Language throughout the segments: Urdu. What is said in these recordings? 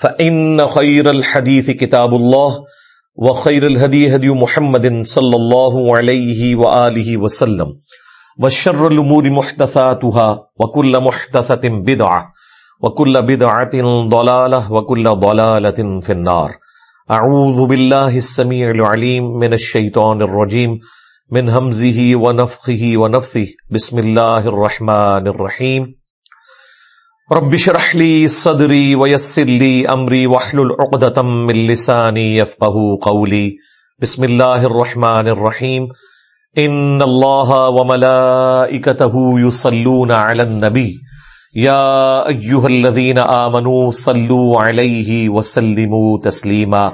فإن خير الحديث كتاب الله وخير الهدي هدي محمد صلى الله عليه وآله وسلم وشر الأمور محدثاتها وكل محدثة بدعة وكل بدعة ضلالة وكل ضلالة في النار أعوذ بالله السميع العليم من الشيطان الرجيم من همزه ونفخه ونفثه بسم الله الرحمن الرحيم رب شرح لی صدری ویسر لی امری واحلل عقدة من لسانی يفقهوا قولی بسم اللہ الرحمن الرحیم ان اللہ وملائکته يصلون على النبی یا ایوہ الذین آمنوا صلوا علیہ وسلموا تسلیما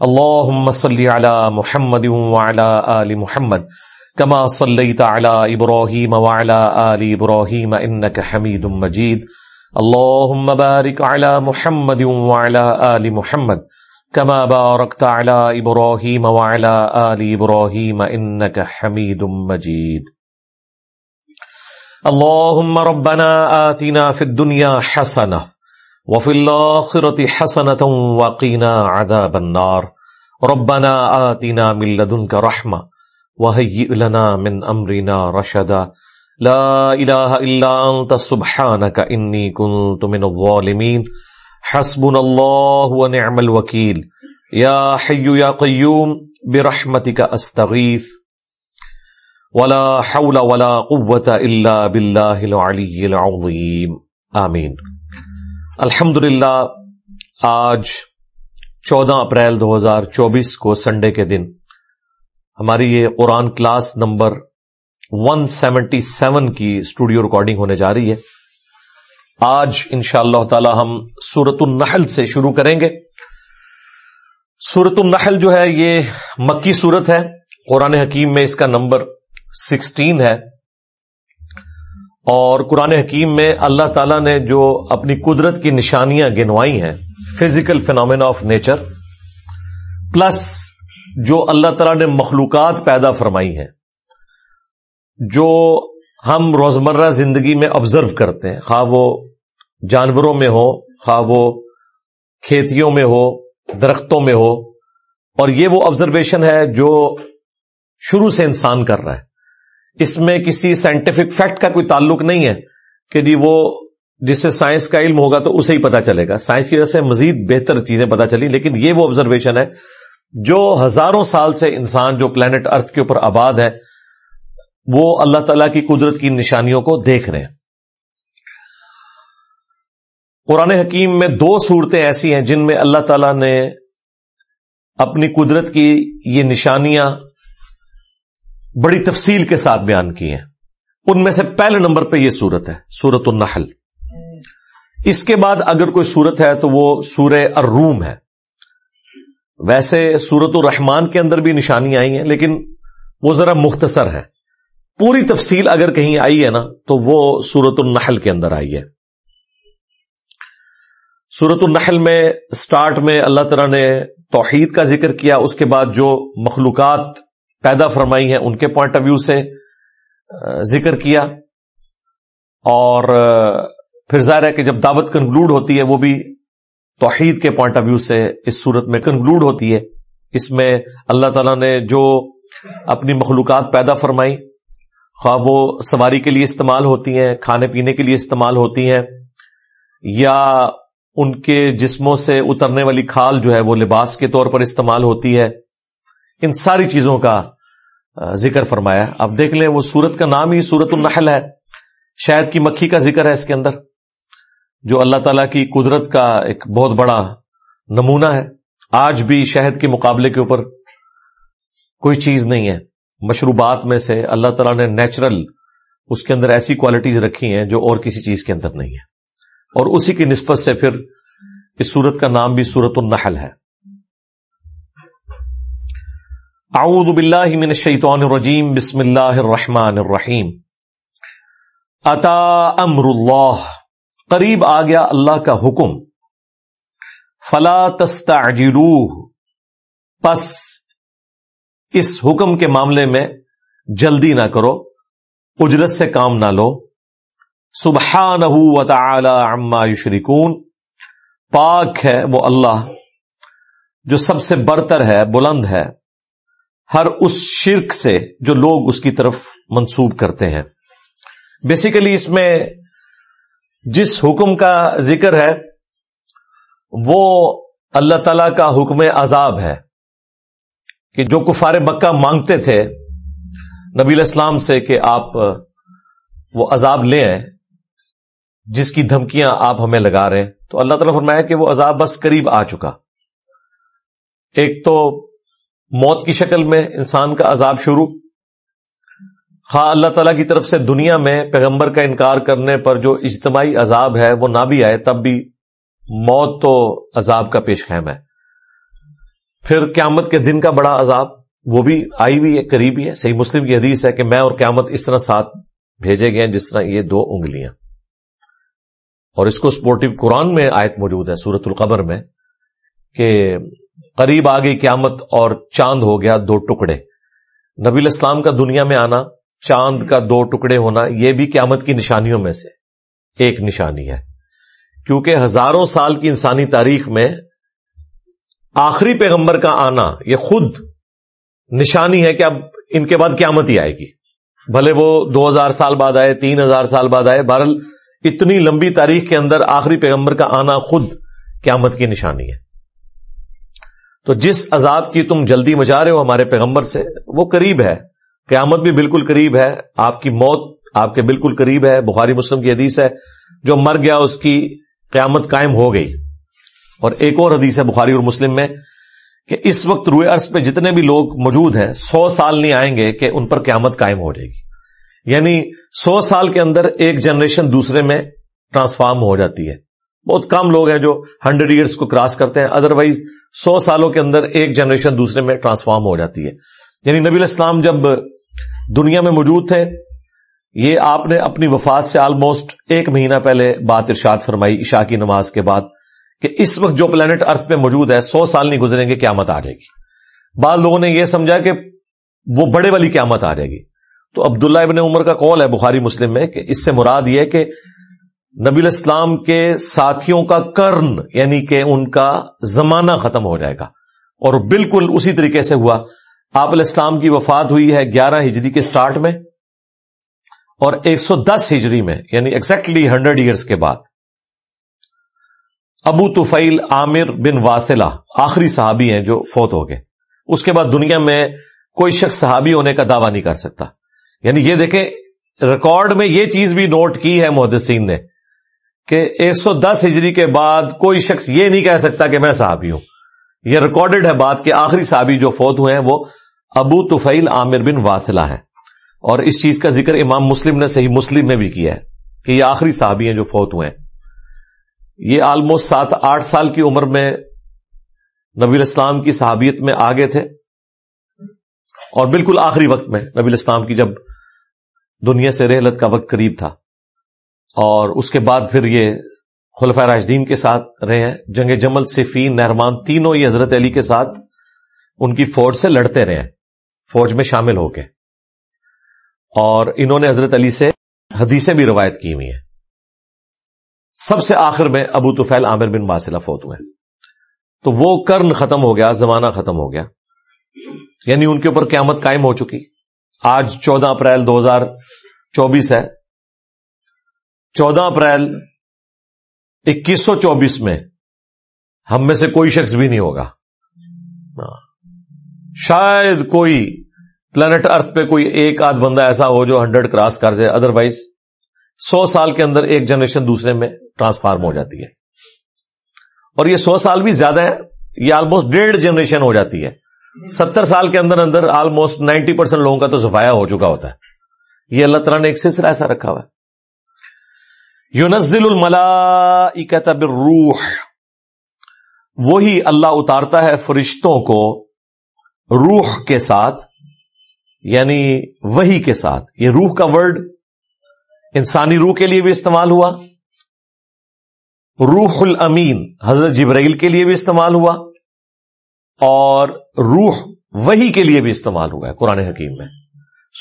اللہم صلی علی محمد وعلى آل محمد. كما صليت على إبراهيم وعلى آل إبراهيم إنك حميد مجيد. اللهم بارك على محمد وعلى آل محمد كما باركت على إبراهيم وعلى آل إبراهيم إنك حميد مجيد. اللهم ربنا آتنا في الدنيا حسنة وفي الآخرة حسنة وقنا عذاب النار. ربنا آتنا من لدنك رحمة وهيئ لنا من أمرنا رشدا. لا الہ الا انت سبحانک انی کنت من الظالمین حسبنا اللہ ونعم الوکیل یا حی یا قیوم برحمتک استغیث ولا حول ولا قوة الا باللہ العلی العظیم آمین الحمدللہ، آج چودہ اپریل دو ہزار چوبیس کو سنڈے کے دن ہماری یہ Quran class number one seventy seven کی اسٹوڈیو ریکارڈنگ ہونے جا رہی ہے۔ آج ان شاء اللہ تعالی ہم سورت النحل سے شروع کریں گے۔ سورت النحل جو ہے، یہ مکی صورت ہے۔ قرآن حکیم میں اس کا نمبر سکسٹین ہے۔ اور قرآن حکیم میں اللہ تعالی نے جو اپنی قدرت کی نشانیاں گنوائی ہیں physical phenomena of nature plus جو اللہ تعالیٰ نے مخلوقات پیدا فرمائی ہیں۔ جو ہم روزمرہ زندگی میں آبزرو کرتے ہیں، خواہ وہ جانوروں میں ہو، خواہ وہ کھیتیوں میں ہو، درختوں میں ہو، اور یہ وہ آبزرویشن ہے جو شروع سے انسان کر رہا ہے۔ اس میں کسی سائنٹیفک فیکٹ کا کوئی تعلق نہیں ہے کہ جی وہ جس سے سائنس کا علم ہوگا تو اسے ہی پتا چلے گا۔ سائنس کی وجہ سے مزید بہتر چیزیں پتا چلی لیکن یہ وہ آبزرویشن ہے جو ہزاروں سال سے انسان جو پلانٹ ارتھ کے اوپر آباد ہے وہ اللہ تعالی کی قدرت کی نشانیوں کو دیکھ رہے ہیں۔ قرآن حکیم میں دو صورتیں ایسی ہیں جن میں اللہ تعالی نے اپنی قدرت کی یہ نشانیاں بڑی تفصیل کے ساتھ بیان کی ہیں۔ ان میں سے پہلے نمبر پہ یہ صورت ہے سورت النحل۔ اس کے بعد اگر کوئی صورت ہے تو وہ سورہ الروم ہے۔ ویسے سورت الرحمان کے اندر بھی نشانی آئی ہیں، لیکن وہ ذرا مختصر ہے۔ پوری تفصیل اگر کہیں آئی ہے نا، تو وہ سورت النحل کے اندر آئی ہے۔ سورت النحل میں سٹارٹ میں اللہ تعالیٰ نے توحید کا ذکر کیا، اس کے بعد جو مخلوقات پیدا فرمائی ہیں، ان کے پوائنٹ آف ویو سے ذکر کیا۔ اور پھر ظاہر ہے کہ جب دعوت کنکلوڈ ہوتی ہے، وہ بھی توحید کے پوائنٹ آف ویو سے اس صورت میں کنکلوڈ ہوتی ہے۔ اس میں اللہ تعالیٰ نے جو اپنی مخلوقات پیدا فرمائی خواہ وہ سواری کے لیے استعمال ہوتی ہیں، کھانے پینے کے لیے استعمال ہوتی ہیں، یا ان کے جسموں سے اترنے والی کھال جو ہے وہ لباس کے طور پر استعمال ہوتی ہے۔ ان ساری چیزوں کا ذکر فرمایا۔ اب دیکھ لیں، وہ سورت کا نام ہی سورت النحل ہے۔ شہد کی مکھی کا ذکر ہے اس کے اندر، جو اللہ تعالی کی قدرت کا ایک بہت بڑا نمونہ ہے۔ آج بھی شہد کے مقابلے کے اوپر کوئی چیز نہیں ہے۔ مشروبات میں سے اللہ تعالیٰ نے نیچرل اس کے اندر ایسی کوالٹیز رکھی ہیں جو اور کسی چیز کے اندر نہیں ہے اور اسی کی نسبت سے پھر اس سورت کا نام بھی سورت النحل ہے۔ اعوذ باللہ من الشیطان الرجیم، بسم اللہ الرحمن الرحیم۔ اتا امر اللہ، قریب آ گیا اللہ کا حکم۔ فلا تستعجلوه پس اس حکم کے معاملے میں جلدی نہ کرو، اجرت سے کام نہ لو۔ سبحانہ وتعالی عما یشرکون۔ پاک ہے وہ اللہ جو سب سے برتر ہے، بلند ہے۔ ہر اس شرک سے جو لوگ اس کی طرف منسوب کرتے ہیں۔ بیسیکلی اس میں جس حکم کا ذکر ہے، وہ اللہ تعالی کا حکم عذاب ہے۔ کہ جو کفار مکہ مانگتے تھے نبی الاسلام سے کہ آپ وہ عذاب لے آئیں، جس کی دھمکیاں آپ ہمیں لگا رہے ہیں۔ تو اللہ تعالیٰ فرمایا کہ وہ عذاب بس قریب آ چکا۔ ایک تو موت کی شکل میں انسان کا عذاب شروع۔ ہاں اللہ تعالیٰ کی طرف سے دنیا میں پیغمبر کا انکار کرنے پر جو اجتماعی عذاب ہے وہ نہ بھی آئے، تب بھی موت تو عذاب کا پیش خیم ہے۔ پھر قیامت کے دن کا بڑا عذاب، وہ بھی آئی ہوئی ہے قریبی ہے۔ صحیح مسلم کی حدیث ہے کہ میں اور قیامت اس طرح ساتھ بھیجے گئے جس طرح یہ دو انگلیاں۔ اور اس کو سپورٹو قرآن میں آیت موجود ہے سورت القبر میں، کہ قریب آ گئی قیامت اور چاند ہو گیا دو ٹکڑے۔ نبی الاسلام کا دنیا میں آنا، چاند کا دو ٹکڑے ہونا، یہ بھی قیامت کی نشانیوں میں سے ایک نشانی ہے۔ کیونکہ ہزاروں سال کی انسانی تاریخ میں آخری پیغمبر کا آنا یہ خود نشانی ہے کہ اب ان کے بعد قیامت ہی آئے گی۔ بھلے وہ دو ہزار سال بعد آئے، تین ہزار سال بعد آئے بہرل اتنی لمبی تاریخ کے اندر آخری پیغمبر کا آنا خود قیامت کی نشانی ہے۔ تو جس عذاب کی تم جلدی مچا رہے ہو ہمارے پیغمبر سے، وہ قریب ہے۔ قیامت بھی بالکل قریب ہے۔ آپ کی موت آپ کے بالکل قریب ہے۔ بخاری مسلم کی حدیث ہے، جو مر گیا اس کی قیامت قائم ہو گئی۔ اور ایک اور حدیث ہے بخاری اور مسلم میں کہ اس وقت روئے عرص پہ جتنے بھی لوگ موجود ہیں، سو سال نہیں آئیں گے کہ ان پر قیامت قائم ہو جائے گی۔ یعنی سو سال کے اندر ایک جنریشن دوسرے میں ٹرانسفارم ہو جاتی ہے۔ بہت کم لوگ ہیں جو ہنڈریڈ ایئرس کو کراس کرتے ہیں ادروائز سو سالوں کے اندر ایک جنریشن دوسرے میں ٹرانسفارم ہو جاتی ہے۔ یعنی نبی الاسلام جب دنیا میں موجود تھے، یہ آپ نے اپنی وفات سے آلموسٹ ایک مہینہ پہلے بات ارشاد فرمائی، عشاء کی نماز کے بعد۔ کہ اس وقت جو پلانٹ ارتھ پہ موجود ہے، سو سال نہیں گزریں گے، قیامت آ جائے گی۔ بعض لوگوں نے یہ سمجھا کہ وہ بڑے والی قیامت آ جائے گی۔ تو عبداللہ ابن عمر کا قول ہے بخاری مسلم میں کہ اس سے مراد یہ کہ نبی الاسلام کے ساتھیوں کا کرن یعنی کہ ان کا زمانہ ختم ہو جائے گا۔ اور بالکل اسی طریقے سے ہوا۔ آپ الاسلام کی وفات ہوئی ہے گیارہ ہجری کے سٹارٹ میں اور ایک سو دس ہجری میں یعنی ایکزیکٹلی ہنڈریڈ ایئرس کے بعد۔ ابو توفیل عامر بن واسلہ آخری صحابی ہیں جو فوت ہو گئے۔ اس کے بعد دنیا میں کوئی شخص صحابی ہونے کا دعویٰ نہیں کر سکتا۔ یعنی یہ دیکھیں، ریکارڈ میں یہ چیز بھی نوٹ کی ہے محدثین نے کہ ایک سو دس ہجری کے بعد کوئی شخص یہ نہیں کہہ سکتا کہ میں صحابی ہوں۔ یہ ریکارڈڈ ہے بات کہ آخری صحابی جو فوت ہوئے ہیں وہ ابو توفیل عامر بن واسلہ ہے اور اس چیز کا ذکر امام مسلم نے صحیح مسلم میں بھی کیا ہے کہ یہ آخری صحابی ہیں جو فوت ہوئے ہیں۔ یہ آلموسٹ سات، آٹھ سال کی عمر میں نبی الاسلام کی صحابیت میں آگے تھے اور بالکل آخری وقت میں نبی الاسلام کی جب دنیا سے رحلت کا وقت قریب تھا اور اس کے بعد پھر یہ خلفۂ راجدین کے ساتھ رہے ہیں، جنگ جمل صفین نہرمان تینوں یہ حضرت علی کے ساتھ ان کی فوج سے لڑتے رہے ہیں، فوج میں شامل ہو کے اور انہوں نے حضرت علی سے حدیثیں بھی روایت کی ہوئی ہیں۔ سب سے آخر میں ابو توفیل عامر بن باسلہ فوت ہوئے۔ تو وہ کرن ختم ہو گیا، زمانہ ختم ہو گیا۔ یعنی ان کے اوپر قیامت قائم ہو چکی۔ آج چودہ اپریل دو ہزار چوبیس ہے۔ چودہ اپریل اکیس سو چوبیس میں ہم میں سے کوئی شخص بھی نہیں ہوگا۔ شاید کوئی پلانٹ ارتھ پہ کوئی ایک آدھ بندہ ایسا ہو جو ہنڈریڈ کراس کر جائے ادر وائز سو سال کے اندر ایک جنریشن دوسرے میں ٹرانسفارم ہو جاتی ہے۔ اور یہ سو سال بھی زیادہ ہے یہ آلموسٹ ڈیڑھ جنریشن ہو جاتی ہے۔ ستر سال کے اندر اندر آلموسٹ نائنٹی پرسینٹ لوگوں کا تو سفایا ہو چکا ہوتا ہے۔ یہ اللہ تعالیٰ نے ایک سلسلہ ایسا رکھا ہوا ہے۔ یونزل الملا بالروح۔ وہی اللہ اتارتا ہے فرشتوں کو روح کے ساتھ یعنی وہی کے ساتھ۔ یہ روح کا ورڈ انسانی روح کے لیے بھی استعمال ہوا۔ روح الامین، حضرت جبرائیل کے لیے بھی استعمال ہوا۔ اور روح وہی کے لیے بھی استعمال ہوا ہے قرآن حکیم میں۔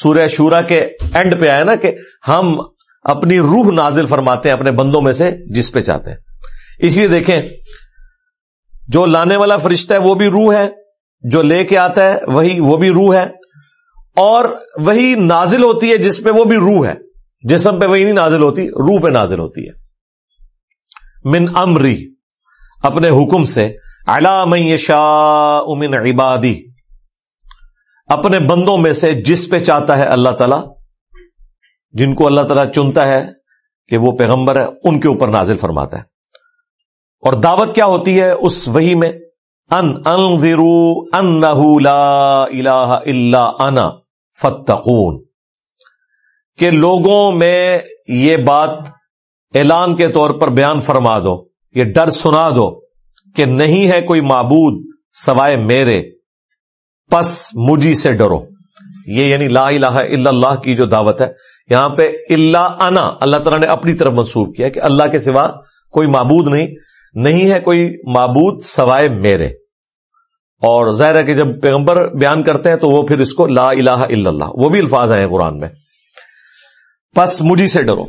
سورہ شورا کے اینڈ پہ آیا نا کہ ہم اپنی روح نازل فرماتے ہیں اپنے بندوں میں سے جس پہ چاہتے ہیں۔ اس لیے دیکھیں، جو لانے والا فرشتہ ہے وہ بھی روح ہے، جو لے کے آتا ہے وہی وہ بھی روح ہے۔ اور وہی نازل ہوتی ہے جس پہ وہ بھی روح ہے۔ جسم پہ وہی نہیں نازل ہوتی، روح پہ نازل ہوتی ہے۔ من امری، اپنے حکم سے علام شاہ من عبادی۔ اپنے بندوں میں سے جس پہ چاہتا ہے اللہ تعالی، جن کو اللہ تعالیٰ چنتا ہے کہ وہ پیغمبر ہے، ان کے اوپر نازل فرماتا ہے۔ اور دعوت کیا ہوتی ہے؟ اس وہی میں، ان ان لا الہ الا انا فتقون کہ لوگوں میں یہ بات اعلان کے طور پر بیان فرما دو، یہ ڈر سنا دو کہ نہیں ہے کوئی معبود سوائے میرے۔ پس مجھی سے ڈرو۔ یہ یعنی لا الہ الا اللہ کی جو دعوت ہے، یہاں پہ اللہ انا، اللہ تعالیٰ نے اپنی طرف منسوخ کیا کہ اللہ کے سوا کوئی معبود نہیں نہیں ہے کوئی معبود سوائے میرے۔ اور ظاہر ہے کہ جب پیغمبر بیان کرتے ہیں تو وہ پھر اس کو لا الہ الا اللہ، وہ بھی الفاظ ہیں قرآن میں۔ پس مجھے سے ڈرو۔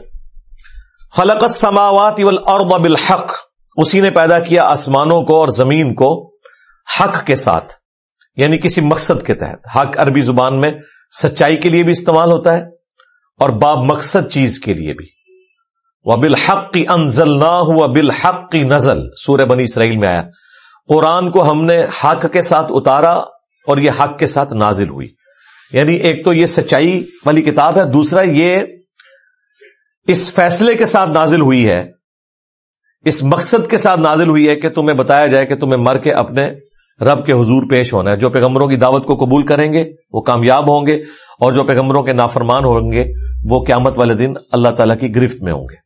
خلق السماوات والارض بالحق۔ اسی نے پیدا کیا آسمانوں کو اور زمین کو حق کے ساتھ یعنی کسی مقصد کے تحت۔ حق عربی زبان میں سچائی کے لیے بھی استعمال ہوتا ہے اور باب مقصد چیز کے لیے بھی۔ وہ بالحق کی انزل نہ ہوا بالحق کی نزل۔ سورہ بنی اسرائیل میں آیا۔ قرآن کو ہم نے حق کے ساتھ اتارا اور یہ حق کے ساتھ نازل ہوئی۔ یعنی ایک تو یہ سچائی والی کتاب ہے، دوسرا یہ اس فیصلے کے ساتھ نازل ہوئی ہے، اس مقصد کے ساتھ نازل ہوئی ہے کہ تمہیں بتایا جائے کہ تمہیں مر کے اپنے رب کے حضور پیش ہونا ہے۔ جو پیغمبروں کی دعوت کو قبول کریں گے، وہ کامیاب ہوں گے، اور جو پیغمبروں کے نافرمان ہوں گے، وہ قیامت والے دن اللہ تعالیٰ کی گرفت میں ہوں گے۔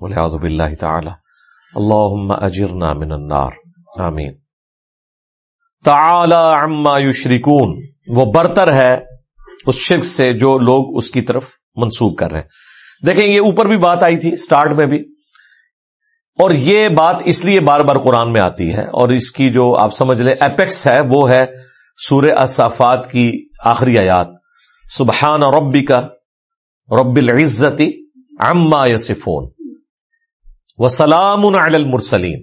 بولے تعالی۔ اللہ اجرنا من النار۔ آمین۔ تعالی عما یشرکون۔ وہ برتر ہے اس شرک سے جو لوگ اس کی طرف منسوخ کر رہے ہیں۔ دیکھیں یہ اوپر بھی بات آئی تھی سٹارٹ میں بھی۔ اور یہ بات اس لیے بار بار قرآن میں آتی ہے، اور اس کی جو آپ سمجھ لیں اپیکس ہے، وہ ہے سورہ اصافات کی آخری آیات۔ سبحان ربی کا رب العزتی عما یسفون وسلام علی المرسلین۔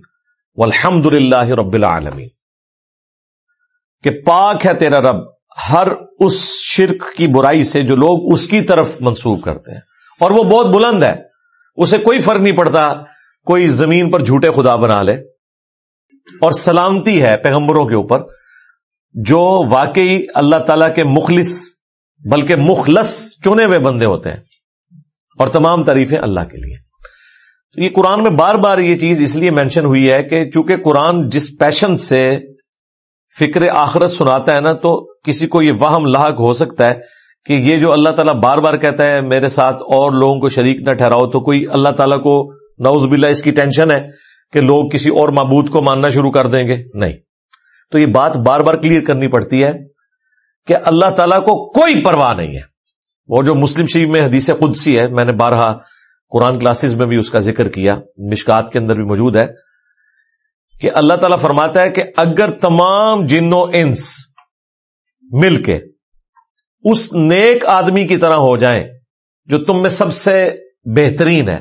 والحمد للہ رب العالمین۔ کہ پاک ہے تیرا رب، ہر اس شرک کی برائی سے جو لوگ اس کی طرف منسوخ کرتے ہیں۔ اور وہ بہت بلند ہے۔ اسے کوئی فرق نہیں پڑتا کوئی زمین پر جھوٹے خدا بنا لے۔ اور سلامتی ہے پیغمبروں کے اوپر، جو واقعی اللہ تعالی کے مخلص، بلکہ مخلص چنے ہوئے بندے ہوتے ہیں۔ اور تمام تعریفیں اللہ کے لیے۔ یہ قرآن میں بار بار یہ چیز اس لیے مینشن ہوئی ہے کہ چونکہ قرآن جس پیشن سے فکر آخرت سناتا ہے نا، تو کسی کو یہ وہم لاحق ہو سکتا ہے۔ کہ یہ جو اللہ تعالیٰ بار بار کہتا ہے میرے ساتھ اور لوگوں کو شریک نہ ٹھہراؤ، تو کوئی اللہ تعالیٰ کو نوز باللہ اس کی ٹینشن ہے کہ لوگ کسی اور معبود کو ماننا شروع کر دیں گے؟ نہیں۔ تو یہ بات بار بار کلیئر کرنی پڑتی ہے کہ اللہ تعالیٰ کو کوئی پرواہ نہیں ہے۔ وہ جو مسلم شریف میں حدیث قدسی ہے، میں نے بارہا قرآن کلاسز میں بھی اس کا ذکر کیا، مشکات کے اندر بھی موجود ہے، کہ اللہ تعالیٰ فرماتا ہے کہ اگر تمام جن و انس مل کے اس نیک آدمی کی طرح ہو جائیں جو تم میں سب سے بہترین ہے،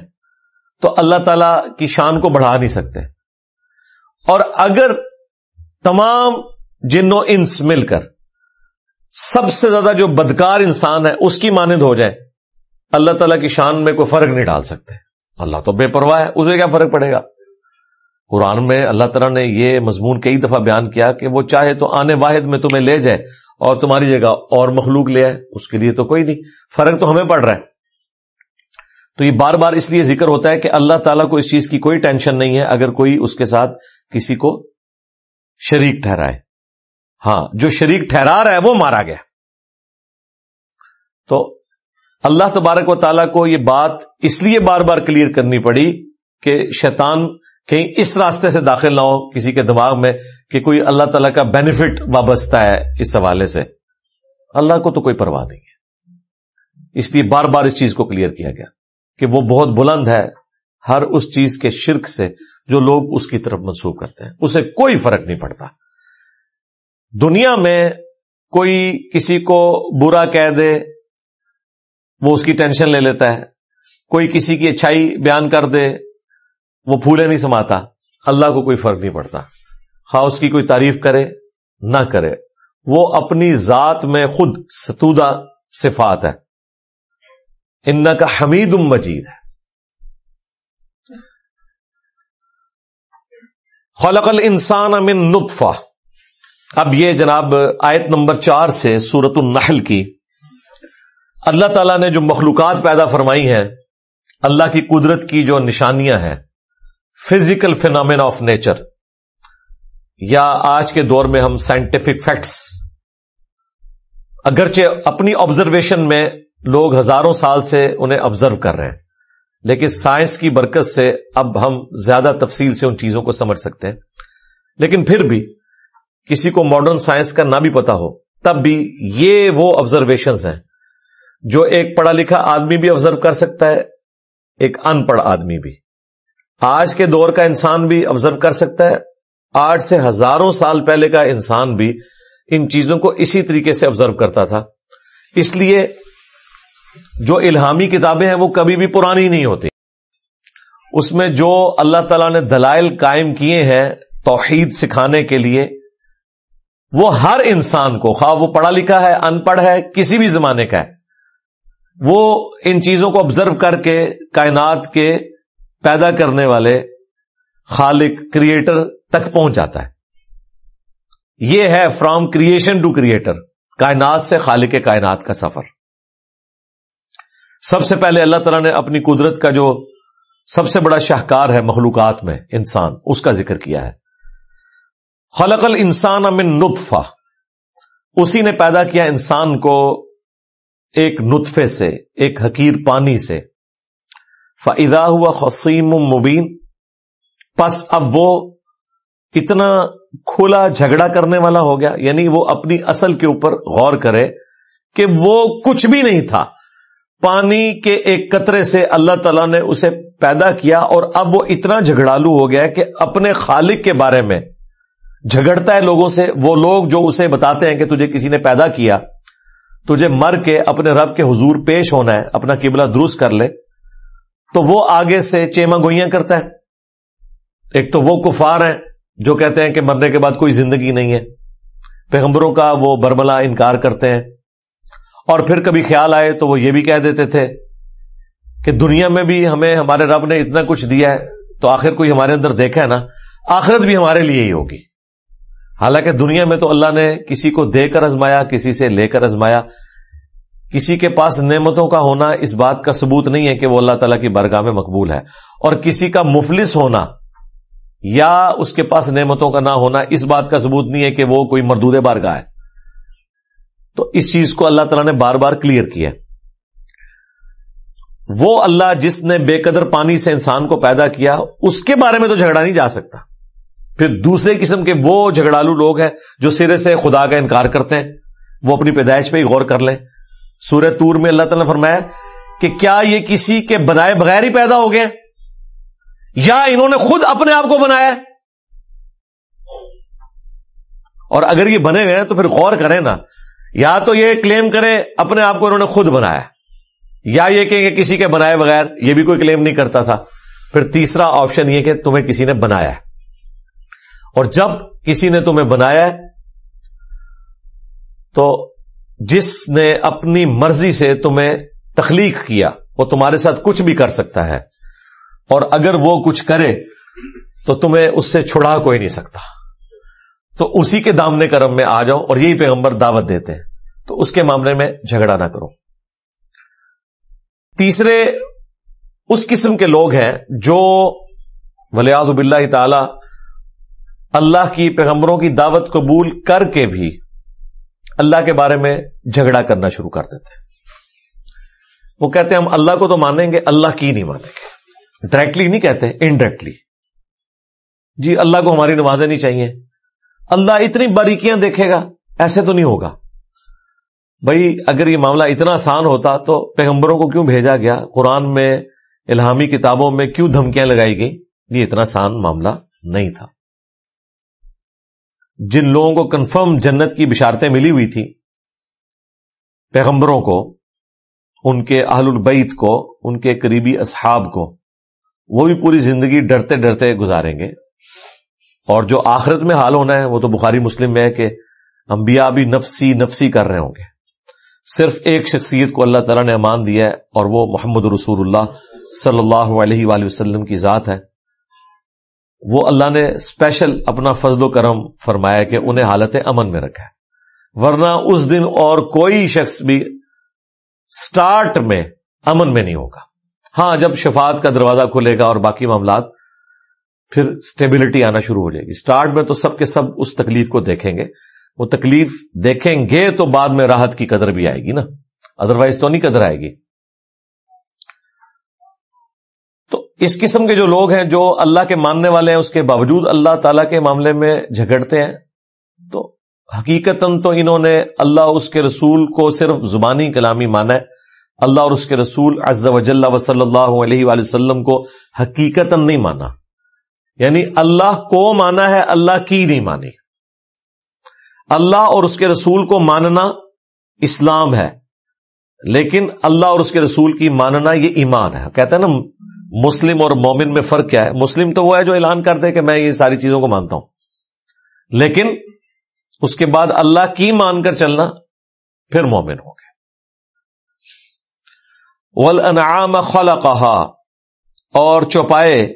تو اللہ تعالی کی شان کو بڑھا نہیں سکتے۔ اور اگر تمام جن و انس مل کر سب سے زیادہ جو بدکار انسان ہے، اس کی مانند ہو جائے، اللہ تعالیٰ کی شان میں کوئی فرق نہیں ڈال سکتے۔ اللہ تو بے پرواہ ہے، اسے کیا فرق پڑے گا؟ قرآن میں اللہ تعالیٰ نے یہ مضمون کئی دفعہ بیان کیا کہ وہ چاہے تو آنے واحد میں تمہیں لے جائے اور تمہاری جگہ اور مخلوق لے آئے، اس کے لیے تو کوئی نہیں۔ فرق تو ہمیں پڑ رہا ہے۔ تو یہ بار بار اس لیے ذکر ہوتا ہے کہ اللہ تعالیٰ کو اس چیز کی کوئی ٹینشن نہیں ہے اگر کوئی اس کے ساتھ کسی کو شریک ٹھہرائے۔ ہاں جو شریک ٹھہرا رہا ہے، وہ مارا گیا۔ تو اللہ تبارک و تعالیٰ کو یہ بات اس لیے بار بار کلیئر کرنی پڑی کہ شیطان کہیں اس راستے سے داخل نہ ہو، کسی کے دماغ میں کہ کوئی اللہ تعالیٰ کا بینیفٹ وابستہ ہے اس حوالے سے۔ اللہ کو تو کوئی پرواہ نہیں ہے۔ اس لیے بار بار اس چیز کو کلیئر کیا گیا کہ وہ بہت بلند ہے ہر اس چیز کے شرک سے جو لوگ اس کی طرف منسوخ کرتے ہیں۔ اسے کوئی فرق نہیں پڑتا۔ دنیا میں کوئی کسی کو برا کہہ دے، وہ اس کی ٹینشن لے لیتا ہے۔ کوئی کسی کی اچھائی بیان کر دے وہ پھولے نہیں سماتا۔ اللہ کو کوئی فرق نہیں پڑتا۔ خواہ اس کی کوئی تعریف کرے، نہ کرے۔ وہ اپنی ذات میں خود ستودہ صفات ہے ان کا حمید مجید ہے۔ خلق الانسان من نطفہ۔ اب یہ جناب آیت نمبر چار سے سورت النحل کی۔ اللہ تعالیٰ نے جو مخلوقات پیدا فرمائی ہیں، اللہ کی قدرت کی جو نشانیاں ہیں فزیکل فینامین آف نیچر یا آج کے دور میں ہم سائنٹیفک فیکٹس اگرچہ اپنی آبزرویشن میں لوگ ہزاروں سال سے انہیں آبزرو کر رہے ہیں، لیکن سائنس کی برکت سے اب ہم زیادہ تفصیل سے ان چیزوں کو سمجھ سکتے ہیں۔ لیکن پھر بھی کسی کو ماڈرن سائنس کا نہ بھی پتا ہو، تب بھی یہ وہ آبزرویشن ہیں جو ایک پڑھا لکھا آدمی بھی آبزرو کر سکتا ہے، ایک ان پڑھ آدمی بھی۔ آج کے دور کا انسان بھی آبزرو کر سکتا ہے۔ آٹھ سے ہزاروں سال پہلے کا انسان بھی ان چیزوں کو اسی طریقے سے آبزرو کرتا تھا۔ اس لیے جو الہامی کتابیں ہیں وہ کبھی بھی پرانی نہیں ہوتی۔ اس میں جو اللہ تعالیٰ نے دلائل قائم کیے ہیں توحید سکھانے کے لیے، وہ ہر انسان کو، خواہ وہ پڑھا لکھا ہے، ان پڑھ ہے، کسی بھی زمانے کا ہے، وہ ان چیزوں کو آبزرو کر کے، کائنات کے پیدا کرنے والے خالق کریٹر تک پہنچ جاتا ہے۔ یہ ہے فرام کریشن ٹو کریٹر کائنات سے خالق کائنات کا سفر۔ سب سے پہلے اللہ تعالیٰ نے اپنی قدرت کا جو سب سے بڑا شاہکار ہے مخلوقات میں، انسان، اس کا ذکر کیا ہے۔ خلق انسان امن نطفہ۔ اسی نے پیدا کیا انسان کو ایک نطفے سے، ایک حقیر پانی سے۔ فضا ہوا خسیم مبین پس اب وہ اتنا کھلا جھگڑا کرنے والا ہو گیا یعنی وہ اپنی اصل کے اوپر غور کرے کہ وہ کچھ بھی نہیں تھا۔ پانی کے ایک قطرے سے اللہ تعالیٰ نے اسے پیدا کیا اور اب وہ اتنا جھگڑالو ہو گیا کہ اپنے خالق کے بارے میں جھگڑتا ہے لوگوں سے۔ وہ لوگ جو اسے بتاتے ہیں کہ تجھے کسی نے پیدا کیا، تجھے مر کے اپنے رب کے حضور پیش ہونا ہے، اپنا قبلہ درست کر لے۔ تو وہ آگے سے چیما گوئیاں کرتا ہے۔ ایک تو وہ کفار ہیں جو کہتے ہیں کہ مرنے کے بعد کوئی زندگی نہیں ہے۔ پیغمبروں کا وہ برملا انکار کرتے ہیں۔ اور پھر کبھی خیال آئے تو وہ یہ بھی کہہ دیتے تھے کہ دنیا میں بھی ہمیں، ہمارے رب نے اتنا کچھ دیا ہے تو آخر کوئی ہمارے اندر دیکھا ہے نا، آخرت بھی ہمارے لیے ہی ہوگی۔ حالانکہ دنیا میں تو اللہ نے کسی کو دے کر ازمایا، کسی سے لے کر ازمایا۔ کسی کے پاس نعمتوں کا ہونا اس بات کا ثبوت نہیں ہے کہ وہ اللہ تعالیٰ کی برگاہ میں مقبول ہے۔ اور کسی کا مفلس ہونا یا اس کے پاس نعمتوں کا نہ ہونا اس بات کا ثبوت نہیں ہے کہ وہ کوئی مردود بارگاہ ہے۔ تو اس چیز کو اللہ تعالیٰ نے بار بار کلیئر کیا وہ اللہ جس نے بے قدر پانی سے انسان کو پیدا کیا، اس کے بارے میں تو جھگڑا نہیں جا سکتا۔ پھر دوسرے قسم کے وہ جھگڑالو لوگ ہیں جو سرے سے خدا کا انکار کرتے ہیں، وہ اپنی پیدائش پہ ہی غور کر لیں۔ سورہ تور میں اللہ تعالیٰ نے فرمایا کہ کیا یہ کسی کے بنائے بغیر ہی پیدا ہو گئے؟ یا انہوں نے خود اپنے آپ کو بنایا؟ اور اگر یہ بنے ہوئے ہیں تو پھر غور کریں نا، یا تو یہ کلیم کرے اپنے آپ کو انہوں نے خود بنایا، یا یہ کہیں کہ کسی کے بنائے بغیر یہ بھی کوئی کلیم نہیں کرتا تھا۔ پھر تیسرا آپشن یہ کہ تمہیں کسی نے بنایا۔ ہے اور جب کسی نے تمہیں بنایا ہے تو جس نے اپنی مرضی سے تمہیں تخلیق کیا، وہ تمہارے ساتھ کچھ بھی کر سکتا ہے۔ اور اگر وہ کچھ کرے، تو تمہیں اس سے چھڑا کوئی نہیں سکتا۔ تو اسی کے دامنے کرم میں آ جاؤ اور یہی پیغمبر دعوت دیتے ہیں۔ تو اس کے معاملے میں جھگڑا نہ کرو۔ تیسرے، اس قسم کے لوگ ہیں جو ولیاد اللہ تعالی اللہ کی پیغمبروں کی دعوت قبول کر کے بھی اللہ کے بارے میں جھگڑا کرنا شروع کر دیتے ہیں۔ وہ کہتے ہیں، ہم اللہ کو تو مانیں گے، اللہ کی نہیں مانیں گے۔ ڈائریکٹلی نہیں کہتے انڈائریکٹلی جی اللہ کو ہماری نمازیں نہیں چاہیے۔ اللہ اتنی باریکیاں دیکھے گا، ایسے تو نہیں ہوگا۔ بھائی، اگر یہ معاملہ اتنا آسان ہوتا تو پیغمبروں کو کیوں بھیجا گیا؟ قرآن میں، الہامی کتابوں میں کیوں دھمکیاں لگائی گئی یہ اتنا آسان معاملہ نہیں تھا۔ جن لوگوں کو کنفرم جنت کی بشارتیں ملی ہوئی تھی پیغمبروں کو، ان کے اہل البیت کو، ان کے قریبی اصحاب کو، وہ بھی پوری زندگی ڈرتے ڈرتے گزاریں گے۔ اور جو آخرت میں حال ہونا ہے، وہ تو بخاری مسلم میں ہے کہ انبیاء بھی نفسی نفسی کر رہے ہوں گے۔ صرف ایک شخصیت کو اللہ تعالیٰ نے امان دیا ہے اور وہ محمد رسول اللہ صلی اللہ علیہ وآلہ وسلم کی ذات ہے۔ وہ اللہ نے اسپیشل اپنا فضل و کرم فرمایا کہ انہیں حالت امن میں رکھا ہے۔ ورنہ اس دن اور کوئی شخص بھی سٹارٹ میں امن میں نہیں ہوگا۔ ہاں جب شفاعت کا دروازہ کھلے گا اور باقی معاملات، پھر اسٹیبلٹی آنا شروع ہو جائے گی۔ سٹارٹ میں تو سب کے سب اس تکلیف کو دیکھیں گے۔ وہ تکلیف دیکھیں گے تو بعد میں راحت کی قدر بھی آئے گی نا۔ ادروائز تو نہیں قدر آئے گی تو اس قسم کے جو لوگ ہیں جو اللہ کے ماننے والے ہیں، اس کے باوجود اللہ تعالی کے معاملے میں جھگڑتے ہیں، تو حقیقت تو انہوں نے اللہ اس کے رسول کو صرف زبانی کلامی مانا ہے۔ اللہ اور اس کے رسول عز و جل و صلی اللہ علیہ وآلہ وسلم کو حقیقت نہیں مانا۔ یعنی اللہ کو مانا ہے، اللہ کی نہیں مانی۔ اللہ اور اس کے رسول کو ماننا اسلام ہے، لیکن اللہ اور اس کے رسول کی ماننا یہ ایمان ہے۔ کہتے ہیں نا مسلم اور مومن میں فرق کیا ہے؟ مسلم تو وہ ہے جو اعلان کرتے کہ میں یہ ساری چیزوں کو مانتا ہوں۔ لیکن اس کے بعد اللہ کی مان کر چلنا پھر مومن ہو گئے۔ ول خلا اور چوپائے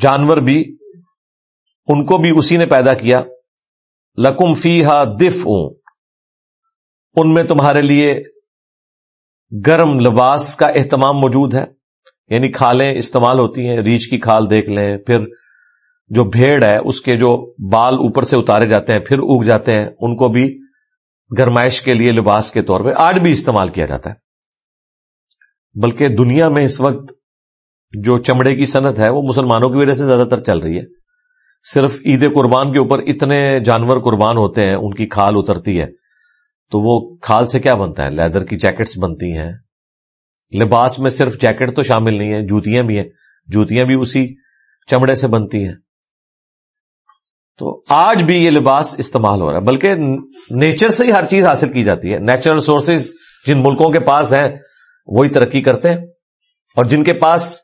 جانور بھی ان کو بھی اسی نے پیدا کیا۔ لکم فی ہا دف ان میں تمہارے لیے گرم لباس کا اہتمام موجود ہے۔ یعنی کھالیں استعمال ہوتی ہیں، ریچھ کی کھال دیکھ لیں، پھر جو بھیڑ ہے، اس کے جو بال اوپر سے اتارے جاتے ہیں، پھر اگ جاتے ہیں، ان کو بھی گرمائش کے لیے لباس کے طور پہ آج بھی استعمال کیا جاتا ہے۔ بلکہ دنیا میں اس وقت جو چمڑے کی صنعت ہے، وہ مسلمانوں کی وجہ سے زیادہ تر چل رہی ہے۔ صرف عید قربان کے اوپر اتنے جانور قربان ہوتے ہیں، ان کی کھال اترتی ہے، تو وہ کھال سے کیا بنتا ہے؟ لیدر کی جیکٹس بنتی ہیں لباس میں صرف جیکٹ تو شامل نہیں ہے جوتیاں بھی ہیں۔ جوتیاں بھی اسی چمڑے سے بنتی ہیں۔ تو آج بھی یہ لباس استعمال ہو رہا ہے، بلکہ نیچر سے ہی ہر چیز حاصل کی جاتی ہے۔ نیچرل سورسز جن ملکوں کے پاس ہیں، وہی ترقی کرتے ہیں۔ اور جن کے پاس